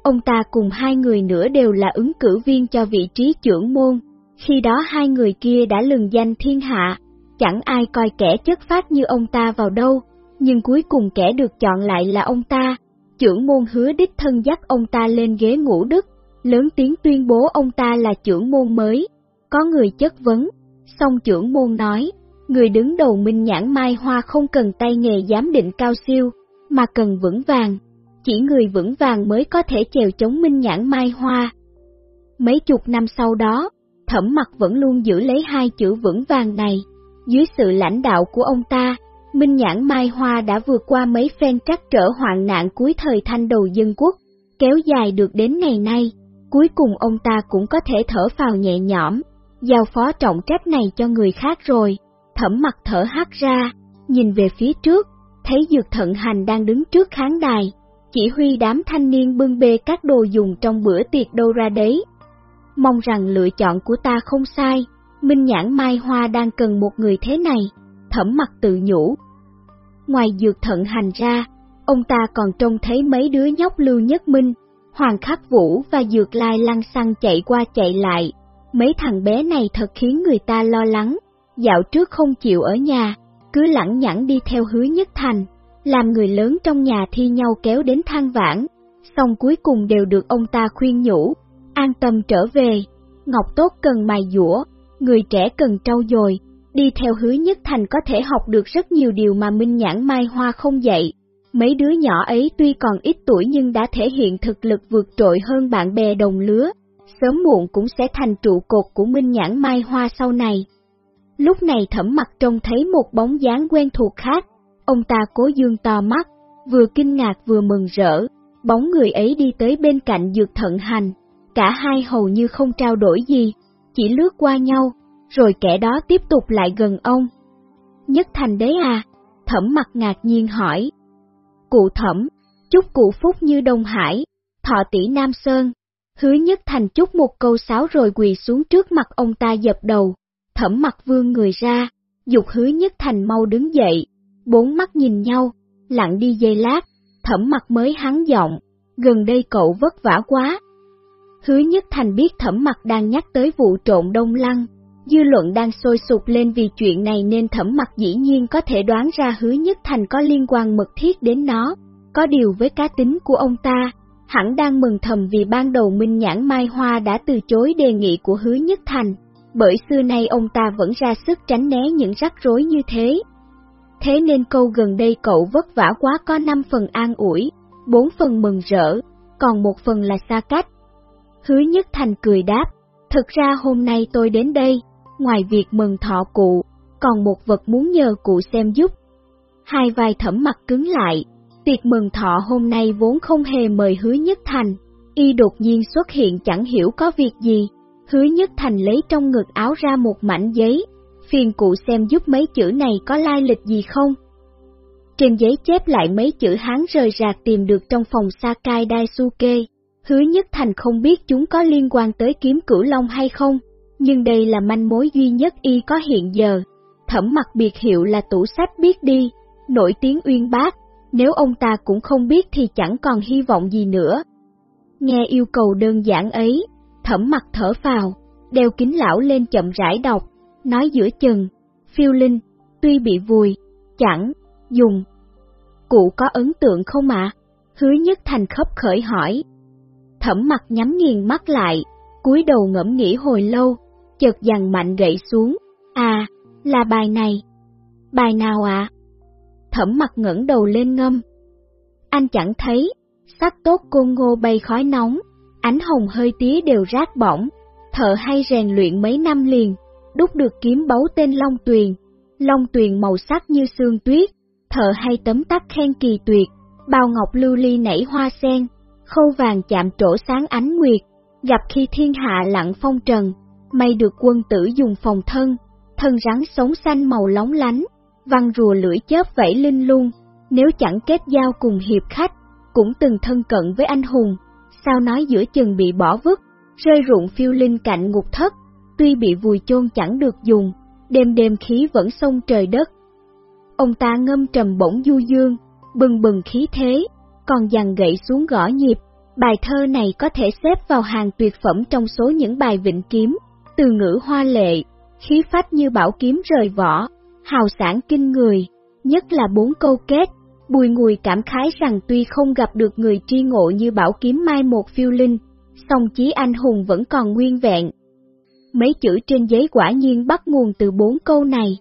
ông ta cùng hai người nữa đều là ứng cử viên cho vị trí trưởng môn, khi đó hai người kia đã lừng danh thiên hạ, chẳng ai coi kẻ chất phát như ông ta vào đâu, nhưng cuối cùng kẻ được chọn lại là ông ta. Trưởng môn hứa đích thân dắt ông ta lên ghế ngũ đức, lớn tiếng tuyên bố ông ta là trưởng môn mới. Có người chất vấn, song trưởng môn nói, người đứng đầu Minh Nhãn Mai Hoa không cần tay nghề giám định cao siêu, mà cần vững vàng. Chỉ người vững vàng mới có thể chèo chống Minh Nhãn Mai Hoa. Mấy chục năm sau đó, thẩm mặt vẫn luôn giữ lấy hai chữ vững vàng này. Dưới sự lãnh đạo của ông ta, Minh Nhãn Mai Hoa đã vượt qua mấy phen trắc trở hoạn nạn cuối thời thanh đầu dân quốc, kéo dài được đến ngày nay. Cuối cùng ông ta cũng có thể thở phào nhẹ nhõm, giao phó trọng trách này cho người khác rồi. Thẩm mặt thở hắt ra, nhìn về phía trước, thấy Dược Thận Hành đang đứng trước khán đài, chỉ huy đám thanh niên bưng bê các đồ dùng trong bữa tiệc đâu ra đấy. Mong rằng lựa chọn của ta không sai, Minh Nhãn Mai Hoa đang cần một người thế này, thẩm mặt tự nhủ. Ngoài Dược Thận Hành ra, ông ta còn trông thấy mấy đứa nhóc Lưu Nhất Minh, Hoàng Khắc Vũ và Dược Lai lăng xăng chạy qua chạy lại. Mấy thằng bé này thật khiến người ta lo lắng, dạo trước không chịu ở nhà, cứ lẳng nhẳng đi theo hứa nhất thành, làm người lớn trong nhà thi nhau kéo đến than vãn, xong cuối cùng đều được ông ta khuyên nhủ, an tâm trở về, ngọc tốt cần mài dũa, người trẻ cần trau dồi, đi theo hứa nhất thành có thể học được rất nhiều điều mà Minh Nhãn Mai Hoa không dạy. Mấy đứa nhỏ ấy tuy còn ít tuổi nhưng đã thể hiện thực lực vượt trội hơn bạn bè đồng lứa, sớm muộn cũng sẽ thành trụ cột của Minh Nhãn Mai Hoa sau này. Lúc này thẩm mặt trông thấy một bóng dáng quen thuộc khác, ông ta cố dương to mắt, vừa kinh ngạc vừa mừng rỡ, bóng người ấy đi tới bên cạnh dược thận hành, cả hai hầu như không trao đổi gì, chỉ lướt qua nhau, rồi kẻ đó tiếp tục lại gần ông. Nhất thành đấy à? Thẩm mặt ngạc nhiên hỏi. Cụ thẩm, chúc cụ phúc như Đông Hải, thọ tỷ Nam Sơn. Hứa nhất thành chúc một câu sáo rồi quỳ xuống trước mặt ông ta dập đầu thẩm mặt vương người ra, dục hứa nhất thành mau đứng dậy, bốn mắt nhìn nhau, lặng đi dây lát, thẩm mặt mới hắn giọng, gần đây cậu vất vả quá. Hứa nhất thành biết thẩm mặt đang nhắc tới vụ trộn đông lăng, dư luận đang sôi sục lên vì chuyện này nên thẩm mặt dĩ nhiên có thể đoán ra hứa nhất thành có liên quan mật thiết đến nó, có điều với cá tính của ông ta, hẳn đang mừng thầm vì ban đầu Minh Nhãn Mai Hoa đã từ chối đề nghị của hứa nhất thành bởi xưa nay ông ta vẫn ra sức tránh né những rắc rối như thế. Thế nên câu gần đây cậu vất vả quá có 5 phần an ủi, 4 phần mừng rỡ, còn một phần là xa cách. Hứa Nhất Thành cười đáp, thực ra hôm nay tôi đến đây, ngoài việc mừng thọ cụ, còn một vật muốn nhờ cụ xem giúp. Hai vai thẩm mặt cứng lại, tiệc mừng thọ hôm nay vốn không hề mời Hứa Nhất Thành, y đột nhiên xuất hiện chẳng hiểu có việc gì Hứa Nhất Thành lấy trong ngực áo ra một mảnh giấy, phiền cụ xem giúp mấy chữ này có lai lịch gì không. Trên giấy chép lại mấy chữ Hán rời rạc tìm được trong phòng Sakai Daisuke. Hứa Nhất Thành không biết chúng có liên quan tới kiếm cửu long hay không, nhưng đây là manh mối duy nhất y có hiện giờ. Thẩm mặt biệt hiệu là tủ sách biết đi, nổi tiếng uyên bác, nếu ông ta cũng không biết thì chẳng còn hy vọng gì nữa. Nghe yêu cầu đơn giản ấy, Thẩm mặt thở phào, đeo kính lão lên chậm rãi đọc, nói giữa chừng, phiêu linh, tuy bị vùi, chẳng, dùng. Cụ có ấn tượng không ạ? Hứa nhất thành khấp khởi hỏi. Thẩm mặt nhắm nghiền mắt lại, cúi đầu ngẫm nghĩ hồi lâu, chợt dằn mạnh gậy xuống. À, là bài này. Bài nào ạ? Thẩm mặt ngẩng đầu lên ngâm. Anh chẳng thấy, sắc tốt cô ngô bay khói nóng, ánh hồng hơi tía đều rát bỏng, thợ hay rèn luyện mấy năm liền, đúc được kiếm báu tên Long Tuyền, Long Tuyền màu sắc như sương tuyết, thợ hay tấm tắc khen kỳ tuyệt, bao ngọc lưu ly nảy hoa sen, khâu vàng chạm trổ sáng ánh nguyệt, gặp khi thiên hạ lặng phong trần, may được quân tử dùng phòng thân, thân rắn sống xanh màu lóng lánh, văn rùa lưỡi chớp vẫy linh lung, nếu chẳng kết giao cùng hiệp khách, cũng từng thân cận với anh hùng, sao nói giữa chừng bị bỏ vứt, rơi rụng phiêu linh cạnh ngục thất, tuy bị vùi chôn chẳng được dùng, đêm đêm khí vẫn sông trời đất. Ông ta ngâm trầm bổng du dương, bừng bừng khí thế, còn dằn gậy xuống gõ nhịp, Bài thơ này có thể xếp vào hàng tuyệt phẩm trong số những bài vịnh kiếm, từ ngữ hoa lệ, khí phách như bảo kiếm rời vỏ, hào sản kinh người, nhất là bốn câu kết. Bùi ngùi cảm khái rằng tuy không gặp được người tri ngộ như bảo kiếm mai một phiêu linh, song chí anh hùng vẫn còn nguyên vẹn. Mấy chữ trên giấy quả nhiên bắt nguồn từ bốn câu này.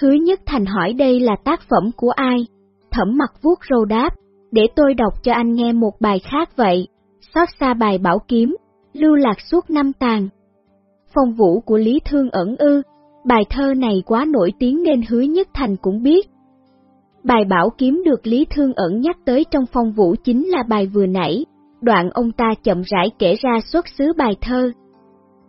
Hứa Nhất Thành hỏi đây là tác phẩm của ai? Thẩm mặt vuốt râu đáp, để tôi đọc cho anh nghe một bài khác vậy. Xót xa bài bảo kiếm, lưu lạc suốt năm tàn. Phong vũ của Lý Thương ẩn ư, bài thơ này quá nổi tiếng nên Hứa Nhất Thành cũng biết. Bài bảo kiếm được Lý Thương ẩn nhắc tới trong phong vũ chính là bài vừa nãy, đoạn ông ta chậm rãi kể ra xuất xứ bài thơ.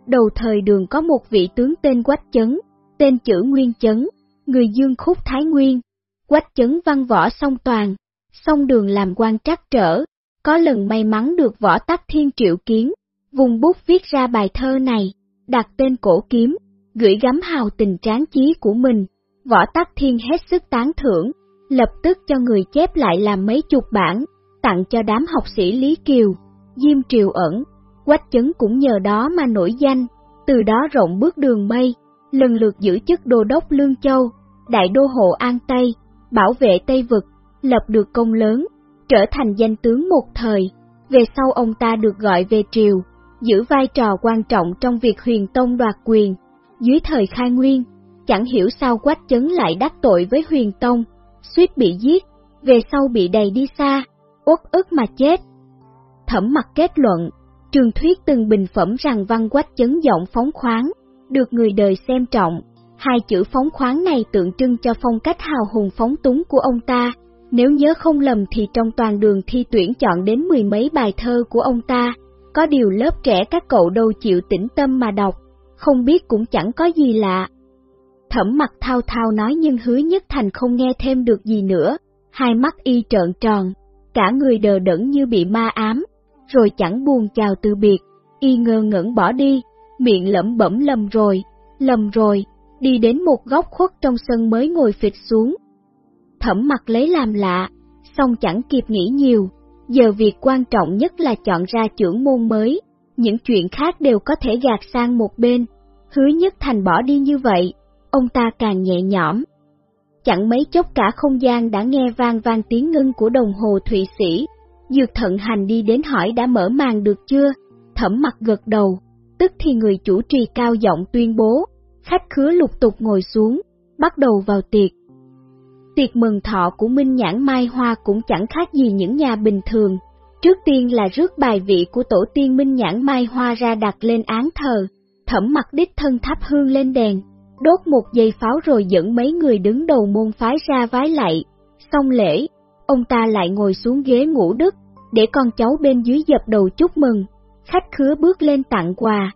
Đầu thời đường có một vị tướng tên Quách Chấn, tên chữ Nguyên Chấn, người dương khúc Thái Nguyên, Quách Chấn văn võ song toàn, song đường làm quan trắc trở, có lần may mắn được võ tắc thiên triệu kiến, vùng bút viết ra bài thơ này, đặt tên cổ kiếm, gửi gắm hào tình tráng chí của mình, võ tắc thiên hết sức tán thưởng, lập tức cho người chép lại làm mấy chục bản, tặng cho đám học sĩ Lý Kiều, Diêm Triều ẩn, Quách Chấn cũng nhờ đó mà nổi danh, từ đó rộng bước đường mây, lần lượt giữ chức đô đốc Lương Châu, đại đô hộ An Tây, bảo vệ Tây Vực, lập được công lớn, trở thành danh tướng một thời. Về sau ông ta được gọi về triều, giữ vai trò quan trọng trong việc huyền tông đoạt quyền. Dưới thời khai nguyên, chẳng hiểu sao quách chấn lại đắc tội với huyền tông, suýt bị giết, về sau bị đầy đi xa, uất ức mà chết. Thẩm mặt kết luận, trường thuyết từng bình phẩm rằng văn quách chấn giọng phóng khoáng, được người đời xem trọng. Hai chữ phóng khoáng này tượng trưng cho phong cách hào hùng phóng túng của ông ta. Nếu nhớ không lầm thì trong toàn đường thi tuyển chọn đến mười mấy bài thơ của ông ta, có điều lớp trẻ các cậu đâu chịu tĩnh tâm mà đọc, không biết cũng chẳng có gì lạ. Thẩm mặt thao thao nói nhưng hứa nhất thành không nghe thêm được gì nữa, hai mắt y trợn tròn, cả người đờ đẫn như bị ma ám, rồi chẳng buồn chào từ biệt, y ngơ ngẩn bỏ đi, miệng lẩm bẩm lầm rồi, lầm rồi, đi đến một góc khuất trong sân mới ngồi phịch xuống. Thẩm mặt lấy làm lạ, xong chẳng kịp nghĩ nhiều, giờ việc quan trọng nhất là chọn ra trưởng môn mới, những chuyện khác đều có thể gạt sang một bên. Hứa nhất thành bỏ đi như vậy, ông ta càng nhẹ nhõm. Chẳng mấy chốc cả không gian đã nghe vang vang tiếng ngưng của đồng hồ Thụy Sĩ. Dược thận hành đi đến hỏi đã mở màn được chưa? Thẩm mặt gật đầu, tức thì người chủ trì cao giọng tuyên bố, khách khứa lục tục ngồi xuống, bắt đầu vào tiệc. Tiệc mừng thọ của Minh Nhãn Mai Hoa cũng chẳng khác gì những nhà bình thường. Trước tiên là rước bài vị của tổ tiên Minh Nhãn Mai Hoa ra đặt lên án thờ, thẩm mặt đích thân thắp hương lên đèn, đốt một dây pháo rồi dẫn mấy người đứng đầu môn phái ra vái lạy. Xong lễ, ông ta lại ngồi xuống ghế ngủ đức, để con cháu bên dưới dập đầu chúc mừng, khách khứa bước lên tặng quà.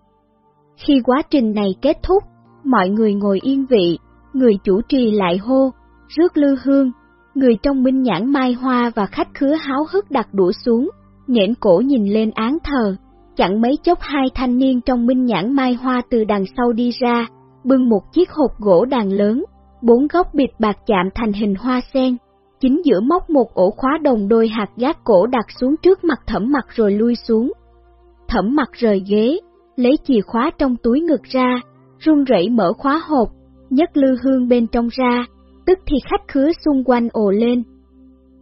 Khi quá trình này kết thúc, mọi người ngồi yên vị, người chủ trì lại hô, rước lư hương, người trong minh nhãn mai hoa và khách khứa háo hức đặt đũa xuống, nghển cổ nhìn lên án thờ, chẳng mấy chốc hai thanh niên trong minh nhãn mai hoa từ đằng sau đi ra, bưng một chiếc hộp gỗ đàn lớn, bốn góc bịt bạc chạm thành hình hoa sen, chính giữa móc một ổ khóa đồng đôi hạt gác cổ đặt xuống trước mặt thẩm mặt rồi lui xuống. Thẩm mặt rời ghế, lấy chìa khóa trong túi ngực ra, run rẩy mở khóa hộp, nhấc lư hương bên trong ra, tức thì khách khứa xung quanh ồ lên.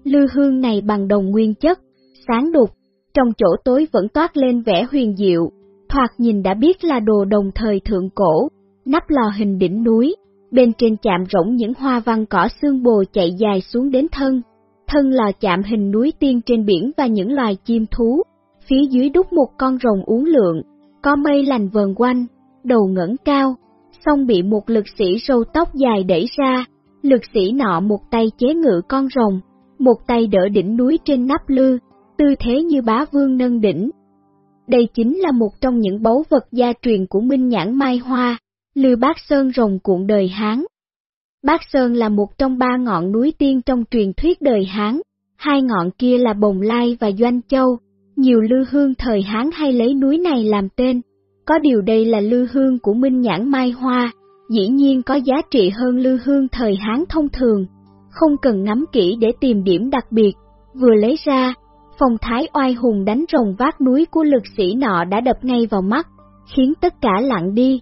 Lư hương này bằng đồng nguyên chất, sáng đục, trong chỗ tối vẫn toát lên vẻ huyền diệu, thoạt nhìn đã biết là đồ đồng thời thượng cổ, nắp lò hình đỉnh núi, bên trên chạm rỗng những hoa văn cỏ xương bồ chạy dài xuống đến thân, thân là chạm hình núi tiên trên biển và những loài chim thú, phía dưới đúc một con rồng uống lượng, có mây lành vờn quanh, đầu ngẩng cao, xong bị một lực sĩ râu tóc dài đẩy ra, lực sĩ nọ một tay chế ngự con rồng, một tay đỡ đỉnh núi trên nắp lư, tư thế như bá vương nâng đỉnh. Đây chính là một trong những báu vật gia truyền của Minh Nhãn Mai Hoa, Lư Bác Sơn rồng cuộn đời Hán. Bác Sơn là một trong ba ngọn núi tiên trong truyền thuyết đời Hán, hai ngọn kia là Bồng Lai và Doanh Châu, nhiều lư hương thời Hán hay lấy núi này làm tên, có điều đây là lư hương của Minh Nhãn Mai Hoa, dĩ nhiên có giá trị hơn lư hương thời Hán thông thường, không cần ngắm kỹ để tìm điểm đặc biệt, vừa lấy ra, Phong thái oai hùng đánh rồng vác núi của lực sĩ nọ đã đập ngay vào mắt, khiến tất cả lặng đi.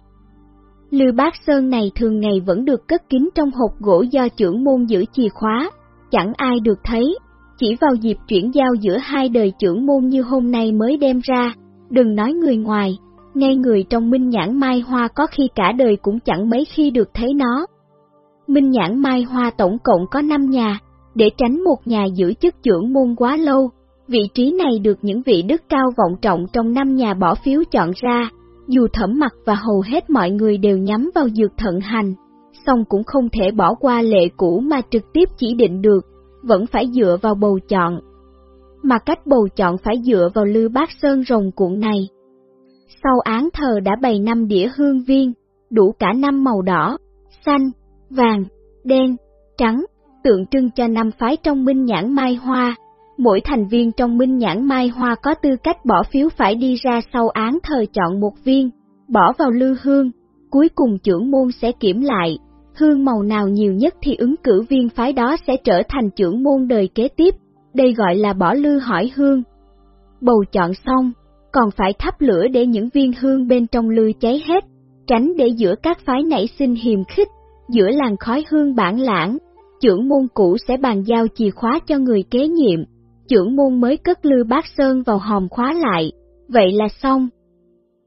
Lư Bác Sơn này thường ngày vẫn được cất kín trong hộp gỗ do trưởng môn giữ chìa khóa, chẳng ai được thấy, chỉ vào dịp chuyển giao giữa hai đời trưởng môn như hôm nay mới đem ra, đừng nói người ngoài, ngay người trong minh nhãn mai hoa có khi cả đời cũng chẳng mấy khi được thấy nó. Minh nhãn mai hoa tổng cộng có 5 nhà, để tránh một nhà giữ chức trưởng môn quá lâu, vị trí này được những vị đức cao vọng trọng trong năm nhà bỏ phiếu chọn ra, dù thẩm mặt và hầu hết mọi người đều nhắm vào dược thận hành, song cũng không thể bỏ qua lệ cũ mà trực tiếp chỉ định được, vẫn phải dựa vào bầu chọn. Mà cách bầu chọn phải dựa vào lư bát sơn rồng cuộn này. Sau án thờ đã bày năm đĩa hương viên, đủ cả năm màu đỏ, xanh, vàng, đen, trắng, tượng trưng cho năm phái trong minh nhãn mai hoa. Mỗi thành viên trong minh nhãn mai hoa có tư cách bỏ phiếu phải đi ra sau án thời chọn một viên, bỏ vào lư hương, cuối cùng trưởng môn sẽ kiểm lại, hương màu nào nhiều nhất thì ứng cử viên phái đó sẽ trở thành trưởng môn đời kế tiếp, đây gọi là bỏ lư hỏi hương. Bầu chọn xong, còn phải thắp lửa để những viên hương bên trong lư cháy hết, tránh để giữa các phái nảy sinh hiềm khích, giữa làn khói hương bản lãng, trưởng môn cũ sẽ bàn giao chìa khóa cho người kế nhiệm, trưởng môn mới cất lư bát sơn vào hòm khóa lại, vậy là xong.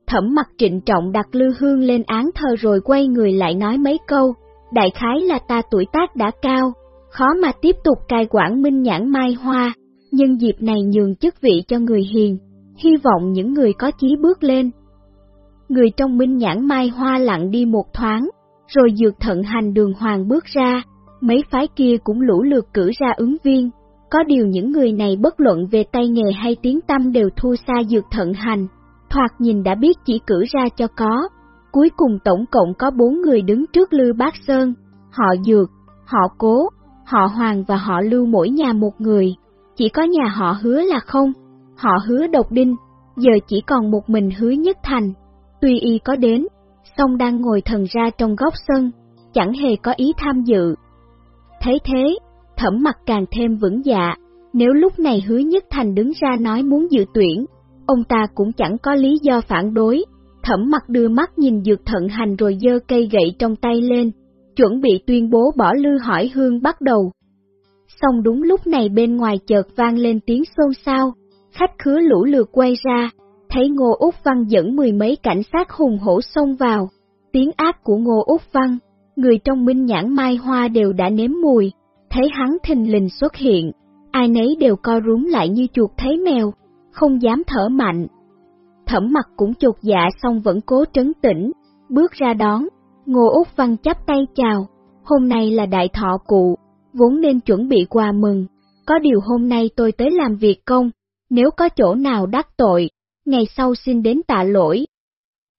Thẩm mặt trịnh trọng đặt lư hương lên án thờ rồi quay người lại nói mấy câu, đại khái là ta tuổi tác đã cao, khó mà tiếp tục cai quản minh nhãn mai hoa, nhưng dịp này nhường chức vị cho người hiền, hy vọng những người có chí bước lên. Người trong minh nhãn mai hoa lặng đi một thoáng, rồi dược thận hành đường hoàng bước ra, mấy phái kia cũng lũ lượt cử ra ứng viên. Có điều những người này bất luận về tay nghề hay tiếng tâm đều thua xa dược thận hành, thoạt nhìn đã biết chỉ cử ra cho có. Cuối cùng tổng cộng có bốn người đứng trước Lư Bác Sơn, họ Dược, họ Cố, họ Hoàng và họ Lưu mỗi nhà một người, chỉ có nhà họ hứa là không, họ hứa độc đinh, giờ chỉ còn một mình hứa nhất thành. Tuy y có đến, song đang ngồi thần ra trong góc sân, chẳng hề có ý tham dự. Thấy thế, thẩm mặt càng thêm vững dạ, nếu lúc này hứa nhất thành đứng ra nói muốn dự tuyển, ông ta cũng chẳng có lý do phản đối. Thẩm mặt đưa mắt nhìn dược thận hành rồi dơ cây gậy trong tay lên, chuẩn bị tuyên bố bỏ lư hỏi hương bắt đầu. Xong đúng lúc này bên ngoài chợt vang lên tiếng xôn xao, khách khứa lũ lượt quay ra, thấy Ngô Úc Văn dẫn mười mấy cảnh sát hùng hổ xông vào. Tiếng ác của Ngô Úc Văn, người trong minh nhãn mai hoa đều đã nếm mùi, thấy hắn thình lình xuất hiện, ai nấy đều co rúm lại như chuột thấy mèo, không dám thở mạnh. Thẩm mặt cũng chột dạ xong vẫn cố trấn tĩnh, bước ra đón, Ngô Úc Văn chắp tay chào, hôm nay là đại thọ cụ, vốn nên chuẩn bị quà mừng, có điều hôm nay tôi tới làm việc công, nếu có chỗ nào đắc tội, ngày sau xin đến tạ lỗi.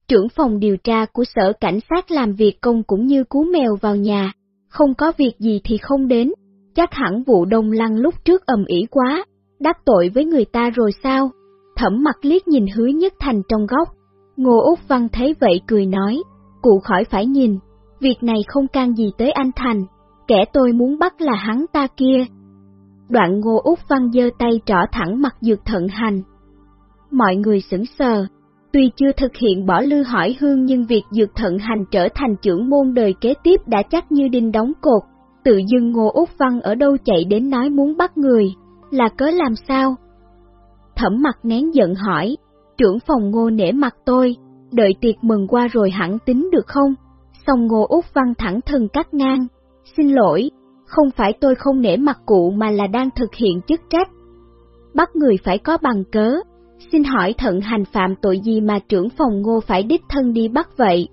Trưởng phòng điều tra của sở cảnh sát làm việc công cũng như cú mèo vào nhà, không có việc gì thì không đến, chắc hẳn vụ đông lăng lúc trước ầm ĩ quá, đắc tội với người ta rồi sao? Thẩm mặt liếc nhìn hứa nhất thành trong góc, Ngô Úc Văn thấy vậy cười nói, cụ khỏi phải nhìn, việc này không can gì tới anh Thành, kẻ tôi muốn bắt là hắn ta kia. Đoạn Ngô Úc Văn giơ tay trỏ thẳng mặt dược thận hành, mọi người sững sờ. Tuy chưa thực hiện bỏ lư hỏi hương nhưng việc dược thận hành trở thành trưởng môn đời kế tiếp đã chắc như đinh đóng cột. Tự dưng Ngô Úc Văn ở đâu chạy đến nói muốn bắt người, là cớ làm sao? Thẩm mặt nén giận hỏi, trưởng phòng Ngô nể mặt tôi, đợi tiệc mừng qua rồi hẳn tính được không? Xong Ngô Úc Văn thẳng thừng cắt ngang, xin lỗi, không phải tôi không nể mặt cụ mà là đang thực hiện chức trách. Bắt người phải có bằng cớ, Xin hỏi thận hành phạm tội gì mà trưởng phòng ngô phải đích thân đi bắt vậy?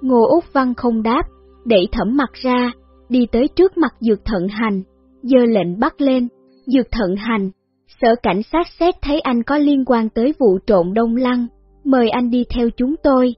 Ngô Úc Văn không đáp, đẩy thẩm mặt ra, đi tới trước mặt dược thận hành, dơ lệnh bắt lên, dược thận hành. Sở cảnh sát xét thấy anh có liên quan tới vụ trộn đông lăng, mời anh đi theo chúng tôi.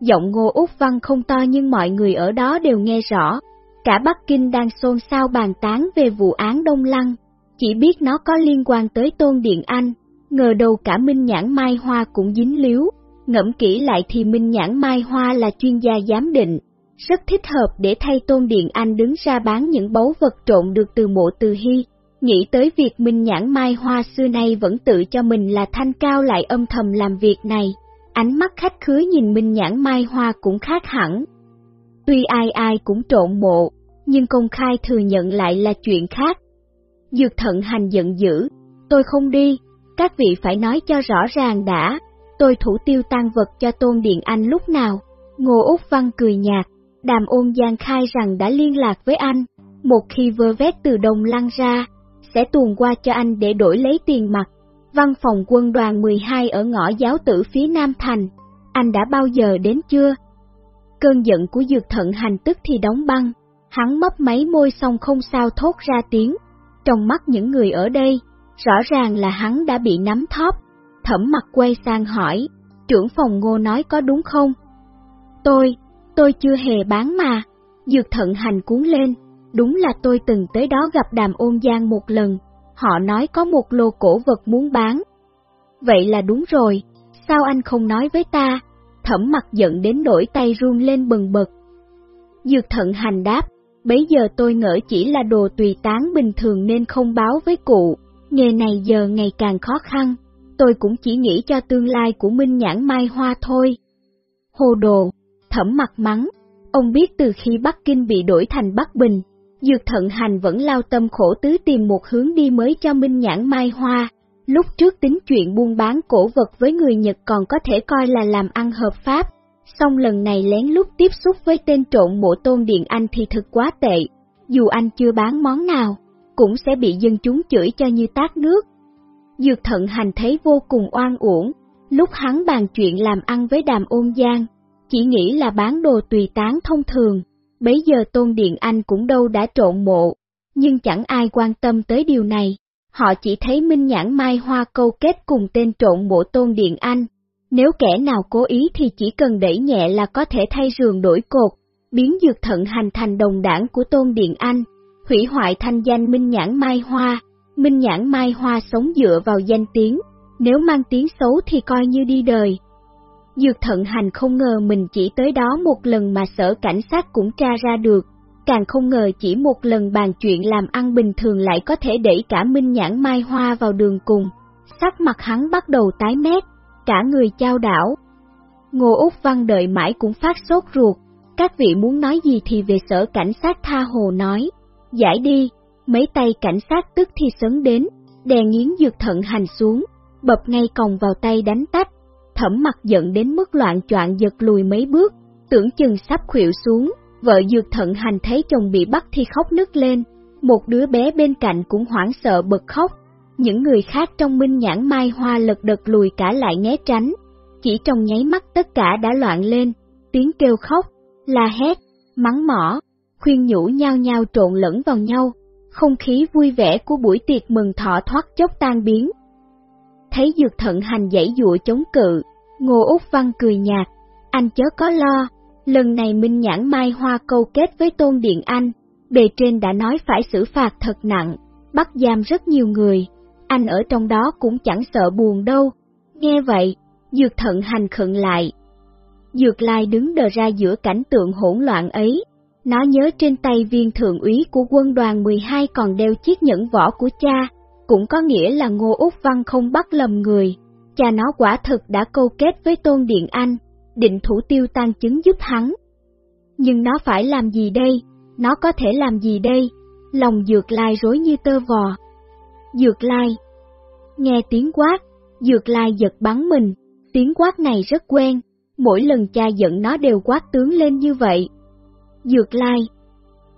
Giọng Ngô Úc Văn không to nhưng mọi người ở đó đều nghe rõ, cả Bắc Kinh đang xôn xao bàn tán về vụ án Đông Lăng, chỉ biết nó có liên quan tới Tôn Điện Anh, ngờ đầu cả Minh Nhãn Mai Hoa cũng dính líu, ngẫm kỹ lại thì Minh Nhãn Mai Hoa là chuyên gia giám định, rất thích hợp để thay Tôn Điện Anh đứng ra bán những báu vật trộn được từ mộ từ hy. nghĩ tới việc Minh Nhãn Mai Hoa xưa nay vẫn tự cho mình là thanh cao lại âm thầm làm việc này, ánh mắt khách khứa nhìn Minh Nhãn Mai Hoa cũng khác hẳn. Tuy ai ai cũng trộn mộ, nhưng công khai thừa nhận lại là chuyện khác. Dược thận hành giận dữ, tôi không đi, các vị phải nói cho rõ ràng đã, tôi thủ tiêu tan vật cho Tôn Điện Anh lúc nào. Ngô Úc Văn cười nhạt, đàm ôn giang khai rằng đã liên lạc với anh, một khi vơ vét từ đồng lăn ra, sẽ tuồn qua cho anh để đổi lấy tiền mặt. Văn phòng quân đoàn 12 ở ngõ giáo tử phía Nam Thành, anh đã bao giờ đến chưa? Cơn giận của dược thận hành tức thì đóng băng, hắn mấp máy môi xong không sao thốt ra tiếng. Trong mắt những người ở đây, rõ ràng là hắn đã bị nắm thóp. Thẩm mặt quay sang hỏi, trưởng phòng ngô nói có đúng không? Tôi, tôi chưa hề bán mà. Dược thận hành cuốn lên, đúng là tôi từng tới đó gặp đàm ôn giang một lần, họ nói có một lô cổ vật muốn bán. Vậy là đúng rồi, sao anh không nói với ta? Thẩm mặt giận đến nỗi tay run lên bần bật. Dược thận hành đáp, bấy giờ tôi ngỡ chỉ là đồ tùy tán bình thường nên không báo với cụ, nghề này giờ ngày càng khó khăn, tôi cũng chỉ nghĩ cho tương lai của Minh Nhãn Mai Hoa thôi. Hồ đồ, thẩm mặt mắng, ông biết từ khi Bắc Kinh bị đổi thành Bắc Bình, Dược thận hành vẫn lao tâm khổ tứ tìm một hướng đi mới cho Minh Nhãn Mai Hoa. Lúc trước tính chuyện buôn bán cổ vật với người Nhật còn có thể coi là làm ăn hợp pháp, song lần này lén lút tiếp xúc với tên trộn mộ tôn điện anh thì thật quá tệ. Dù anh chưa bán món nào, cũng sẽ bị dân chúng chửi cho như tát nước. Dược thận hành thấy vô cùng oan uổng, lúc hắn bàn chuyện làm ăn với đàm ôn giang, chỉ nghĩ là bán đồ tùy tán thông thường, bấy giờ Tôn Điện Anh cũng đâu đã trộn mộ, nhưng chẳng ai quan tâm tới điều này, họ chỉ thấy Minh Nhãn Mai Hoa câu kết cùng tên trộn mộ Tôn Điện Anh. Nếu kẻ nào cố ý thì chỉ cần đẩy nhẹ là có thể thay giường đổi cột, biến dược thận hành thành đồng đảng của Tôn Điện Anh, hủy hoại thanh danh Minh Nhãn Mai Hoa. Minh Nhãn Mai Hoa sống dựa vào danh tiếng, nếu mang tiếng xấu thì coi như đi đời. Dược thận hành không ngờ mình chỉ tới đó một lần mà sở cảnh sát cũng tra ra được, càng không ngờ chỉ một lần bàn chuyện làm ăn bình thường lại có thể đẩy cả Minh Nhãn Mai Hoa vào đường cùng. Sắc mặt hắn bắt đầu tái mét, cả người trao đảo. Ngô Úc Văn đợi mãi cũng phát sốt ruột, các vị muốn nói gì thì về sở cảnh sát tha hồ nói, giải đi, mấy tay cảnh sát tức thì sấn đến, đè nghiến dược thận hành xuống, bập ngay còng vào tay đánh tách, thẩm mặt giận đến mức loạn choạng giật lùi mấy bước, tưởng chừng sắp khuỵu xuống, vợ dược thận hành thấy chồng bị bắt thì khóc nức lên, một đứa bé bên cạnh cũng hoảng sợ bật khóc, những người khác trong minh nhãn mai hoa lật đật lùi cả lại né tránh, chỉ trong nháy mắt tất cả đã loạn lên, tiếng kêu khóc, la hét, mắng mỏ, khuyên nhủ nhau nhau trộn lẫn vào nhau, không khí vui vẻ của buổi tiệc mừng thọ thoát chốc tan biến. Thấy dược thận hành dãy dụa chống cự, Ngô Úc Văn cười nhạt, anh chớ có lo, lần này Minh Nhãn Mai Hoa câu kết với Tôn Điện Anh, bề trên đã nói phải xử phạt thật nặng, bắt giam rất nhiều người, anh ở trong đó cũng chẳng sợ buồn đâu. Nghe vậy, Dược thận hành khận lại. Dược lai đứng đờ ra giữa cảnh tượng hỗn loạn ấy, nó nhớ trên tay viên thượng úy của quân đoàn 12 còn đeo chiếc nhẫn vỏ của cha, cũng có nghĩa là Ngô Úc Văn không bắt lầm người, cha nó quả thực đã câu kết với Tôn Điện Anh, định thủ tiêu tan chứng giúp hắn. Nhưng nó phải làm gì đây? Nó có thể làm gì đây? Lòng Dược Lai rối như tơ vò. Dược Lai Nghe tiếng quát, Dược Lai giật bắn mình, tiếng quát này rất quen, mỗi lần cha giận nó đều quát tướng lên như vậy. Dược Lai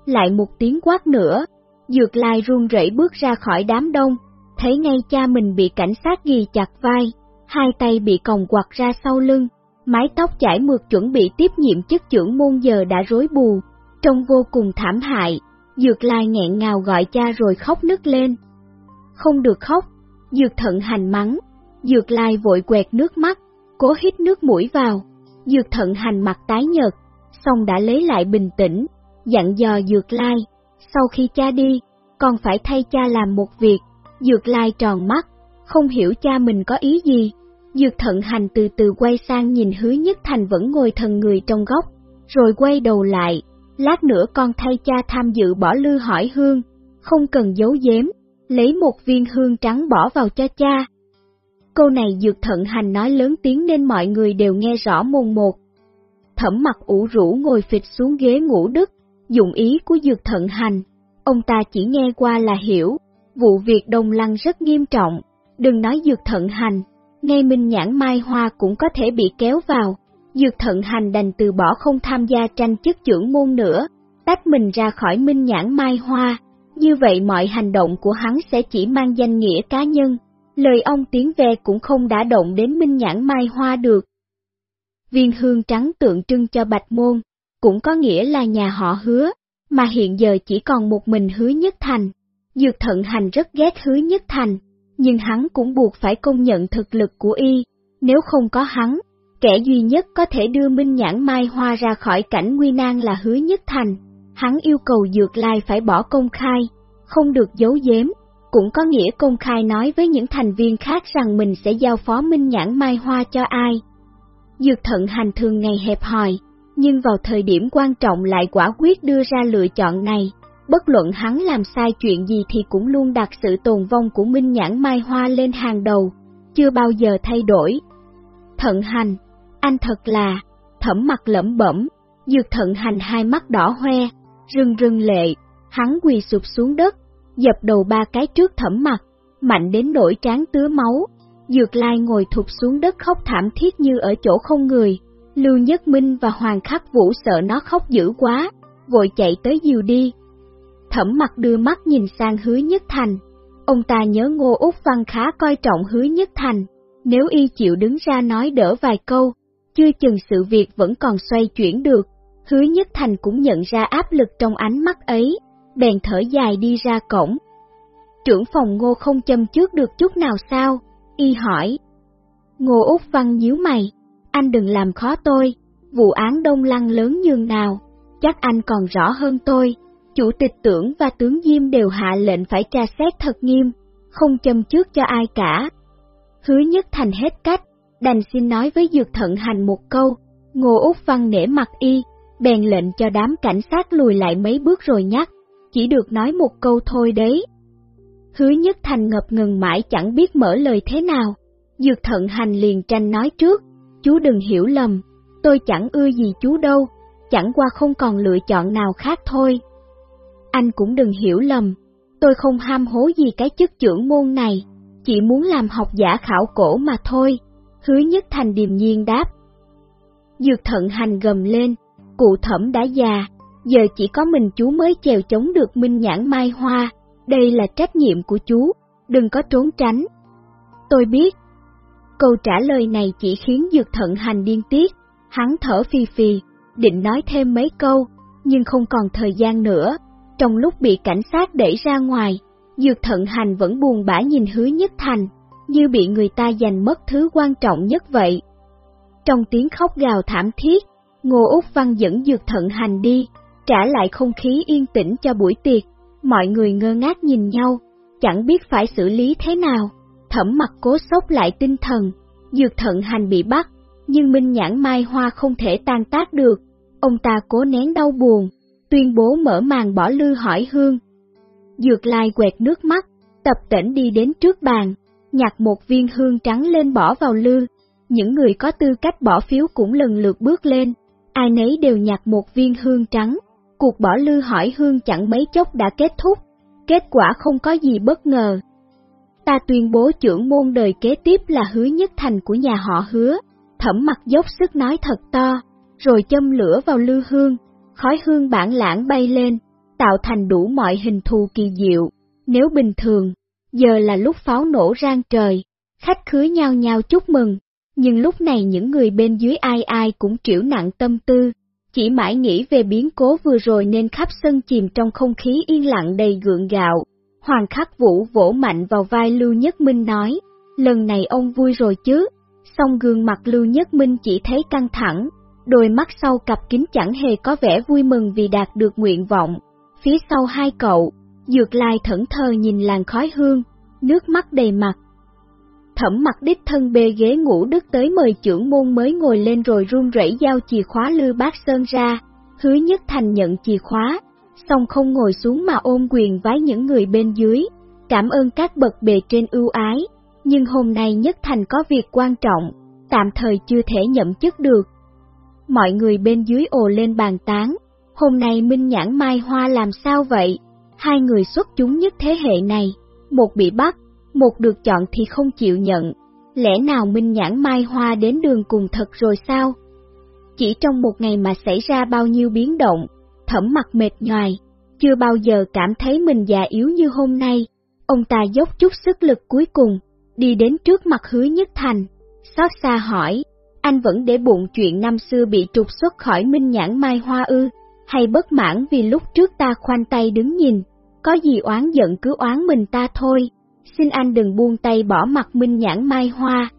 Lại một tiếng quát nữa, Dược Lai run rẩy bước ra khỏi đám đông, thấy ngay cha mình bị cảnh sát ghi chặt vai, hai tay bị còng quặt ra sau lưng, mái tóc chảy mượt chuẩn bị tiếp nhiệm chức trưởng môn giờ đã rối bù, trông vô cùng thảm hại. Dược Lai nghẹn ngào gọi cha rồi khóc nức lên. Không được khóc, Dược thận hành mắng, Dược Lai vội quẹt nước mắt, cố hít nước mũi vào. Dược thận hành mặt tái nhợt, xong đã lấy lại bình tĩnh, dặn dò Dược Lai, sau khi cha đi, con phải thay cha làm một việc. Dược Lai tròn mắt, không hiểu cha mình có ý gì. Dược thận hành từ từ quay sang nhìn hứa nhất thành vẫn ngồi thần người trong góc, rồi quay đầu lại, lát nữa con thay cha tham dự bỏ lư hỏi hương, không cần giấu giếm, lấy một viên hương trắng bỏ vào cho cha. Câu này dược thận hành nói lớn tiếng nên mọi người đều nghe rõ mồn một. Thẩm mặt ủ rũ ngồi phịch xuống ghế ngủ đức, dụng ý của dược thận hành. Ông ta chỉ nghe qua là hiểu, vụ việc đồng lăng rất nghiêm trọng, đừng nói dược thận hành, ngay minh nhãn mai hoa cũng có thể bị kéo vào. Dược thận hành đành từ bỏ không tham gia tranh chức trưởng môn nữa, tách mình ra khỏi minh nhãn mai hoa. Như vậy mọi hành động của hắn sẽ chỉ mang danh nghĩa cá nhân, lời ông tiếng về cũng không đã động đến minh nhãn mai hoa được. Viên hương trắng tượng trưng cho bạch môn, cũng có nghĩa là nhà họ hứa, mà hiện giờ chỉ còn một mình hứa nhất thành. Dược thận hành rất ghét hứa nhất thành, nhưng hắn cũng buộc phải công nhận thực lực của y, nếu không có hắn, kẻ duy nhất có thể đưa Minh Nhãn Mai Hoa ra khỏi cảnh nguy nan là hứa nhất thành. Hắn yêu cầu Dược Lai phải bỏ công khai, không được giấu giếm, cũng có nghĩa công khai nói với những thành viên khác rằng mình sẽ giao phó Minh Nhãn Mai Hoa cho ai. Dược thận hành thường ngày hẹp hòi, nhưng vào thời điểm quan trọng lại quả quyết đưa ra lựa chọn này. Bất luận hắn làm sai chuyện gì thì cũng luôn đặt sự tồn vong của Minh Nhãn Mai Hoa lên hàng đầu, chưa bao giờ thay đổi. Thận hành, anh thật là, thẩm mặt lẩm bẩm, dược thận hành hai mắt đỏ hoe, rưng rưng lệ, hắn quỳ sụp xuống đất, dập đầu ba cái trước thẩm mặt, mạnh đến nỗi trán tứa máu. Dược lai ngồi thụp xuống đất khóc thảm thiết như ở chỗ không người, Lưu Nhất Minh và Hoàng Khắc Vũ sợ nó khóc dữ quá, vội chạy tới dìu đi. Thẩm mặt đưa mắt nhìn sang hứa nhất thành, ông ta nhớ Ngô Úc Văn khá coi trọng hứa nhất thành, nếu y chịu đứng ra nói đỡ vài câu, chưa chừng sự việc vẫn còn xoay chuyển được. Hứa Nhất Thành cũng nhận ra áp lực trong ánh mắt ấy, bèn thở dài đi ra cổng. Trưởng phòng ngô không châm trước được chút nào sao? Y hỏi. Ngô Úc Văn nhíu mày, anh đừng làm khó tôi, vụ án đông lăng lớn nhường nào, chắc anh còn rõ hơn tôi. Chủ tịch tưởng và tướng Diêm đều hạ lệnh phải tra xét thật nghiêm, không châm trước cho ai cả. Hứa Nhất Thành hết cách, đành xin nói với Dược Thận Hành một câu, Ngô Úc Văn nể mặt y, bèn lệnh cho đám cảnh sát lùi lại mấy bước rồi nhắc, chỉ được nói một câu thôi đấy. Hứa Nhất Thành ngập ngừng mãi chẳng biết mở lời thế nào, Dược Thận Hành liền tranh nói trước, chú đừng hiểu lầm, tôi chẳng ưa gì chú đâu, chẳng qua không còn lựa chọn nào khác thôi. Anh cũng đừng hiểu lầm, tôi không ham hố gì cái chức trưởng môn này, chỉ muốn làm học giả khảo cổ mà thôi. Hứa nhất thành điềm nhiên đáp. Dược thận hành gầm lên, cụ thẩm đã già, giờ chỉ có mình chú mới chèo chống được minh nhãn mai hoa, đây là trách nhiệm của chú, đừng có trốn tránh. Tôi biết. Câu trả lời này chỉ khiến dược thận hành điên tiết, hắn thở phì phì, định nói thêm mấy câu, nhưng không còn thời gian nữa. Trong lúc bị cảnh sát đẩy ra ngoài, dược thận hành vẫn buồn bã nhìn hứa nhất thành, như bị người ta giành mất thứ quan trọng nhất vậy. Trong tiếng khóc gào thảm thiết, Ngô Úc Văn dẫn dược thận hành đi, trả lại không khí yên tĩnh cho buổi tiệc, mọi người ngơ ngác nhìn nhau, chẳng biết phải xử lý thế nào, thẩm mặt cố sốc lại tinh thần, dược thận hành bị bắt, nhưng Minh Nhãn Mai Hoa không thể tan tác được, ông ta cố nén đau buồn, tuyên bố mở màn bỏ lư hỏi hương. Dược lai quẹt nước mắt, tập tỉnh đi đến trước bàn, nhặt một viên hương trắng lên bỏ vào lư. Những người có tư cách bỏ phiếu cũng lần lượt bước lên, ai nấy đều nhặt một viên hương trắng. Cuộc bỏ lư hỏi hương chẳng mấy chốc đã kết thúc, kết quả không có gì bất ngờ. Ta tuyên bố trưởng môn đời kế tiếp là hứa nhất thành của nhà họ hứa, thẩm mặt dốc sức nói thật to, rồi châm lửa vào lư hương, khói hương bản lãng bay lên, tạo thành đủ mọi hình thù kỳ diệu. Nếu bình thường, giờ là lúc pháo nổ rang trời, khách khứa nhau nhau chúc mừng, nhưng lúc này những người bên dưới ai ai cũng triểu nặng tâm tư, chỉ mãi nghĩ về biến cố vừa rồi nên khắp sân chìm trong không khí yên lặng đầy gượng gạo. Hoàng khắc vũ vỗ mạnh vào vai Lưu Nhất Minh nói, lần này ông vui rồi chứ, song gương mặt Lưu Nhất Minh chỉ thấy căng thẳng, đôi mắt sau cặp kính chẳng hề có vẻ vui mừng vì đạt được nguyện vọng. Phía sau hai cậu, Dược lai thẫn thờ nhìn làn khói hương, nước mắt đầy mặt. Thẩm mặt đích thân bê ghế ngủ đức tới mời trưởng môn mới ngồi lên rồi run rẩy giao chìa khóa lư bác sơn ra, hứa nhất thành nhận chìa khóa, xong không ngồi xuống mà ôm quyền vái những người bên dưới. Cảm ơn các bậc bề trên ưu ái, nhưng hôm nay Nhất Thành có việc quan trọng, tạm thời chưa thể nhậm chức được. Mọi người bên dưới ồ lên bàn tán, hôm nay Minh Nhãn Mai Hoa làm sao vậy? Hai người xuất chúng nhất thế hệ này, một bị bắt, một được chọn thì không chịu nhận. Lẽ nào Minh Nhãn Mai Hoa đến đường cùng thật rồi sao? Chỉ trong một ngày mà xảy ra bao nhiêu biến động, thẩm mặt mệt nhoài, chưa bao giờ cảm thấy mình già yếu như hôm nay. Ông ta dốc chút sức lực cuối cùng, đi đến trước mặt hứa nhất thành, xót xa hỏi, anh vẫn để bụng chuyện năm xưa bị trục xuất khỏi Minh Nhãn Mai Hoa ư, hay bất mãn vì lúc trước ta khoanh tay đứng nhìn, có gì oán giận cứ oán mình ta thôi, xin anh đừng buông tay bỏ mặt Minh Nhãn Mai Hoa.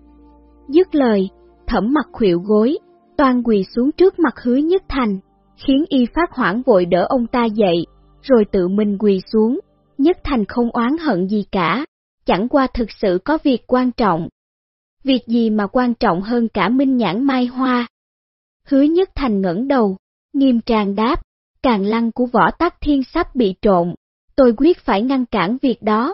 Dứt lời, thẩm mặt khuỵu gối, toàn quỳ xuống trước mặt hứa nhất thành, khiến y phát hoảng vội đỡ ông ta dậy, rồi tự mình quỳ xuống, nhất thành không oán hận gì cả, chẳng qua thực sự có việc quan trọng. Việc gì mà quan trọng hơn cả minh nhãn mai hoa? Hứa nhất thành ngẩng đầu, nghiêm trang đáp, càng lăng của võ tắc thiên sắp bị trộn, tôi quyết phải ngăn cản việc đó,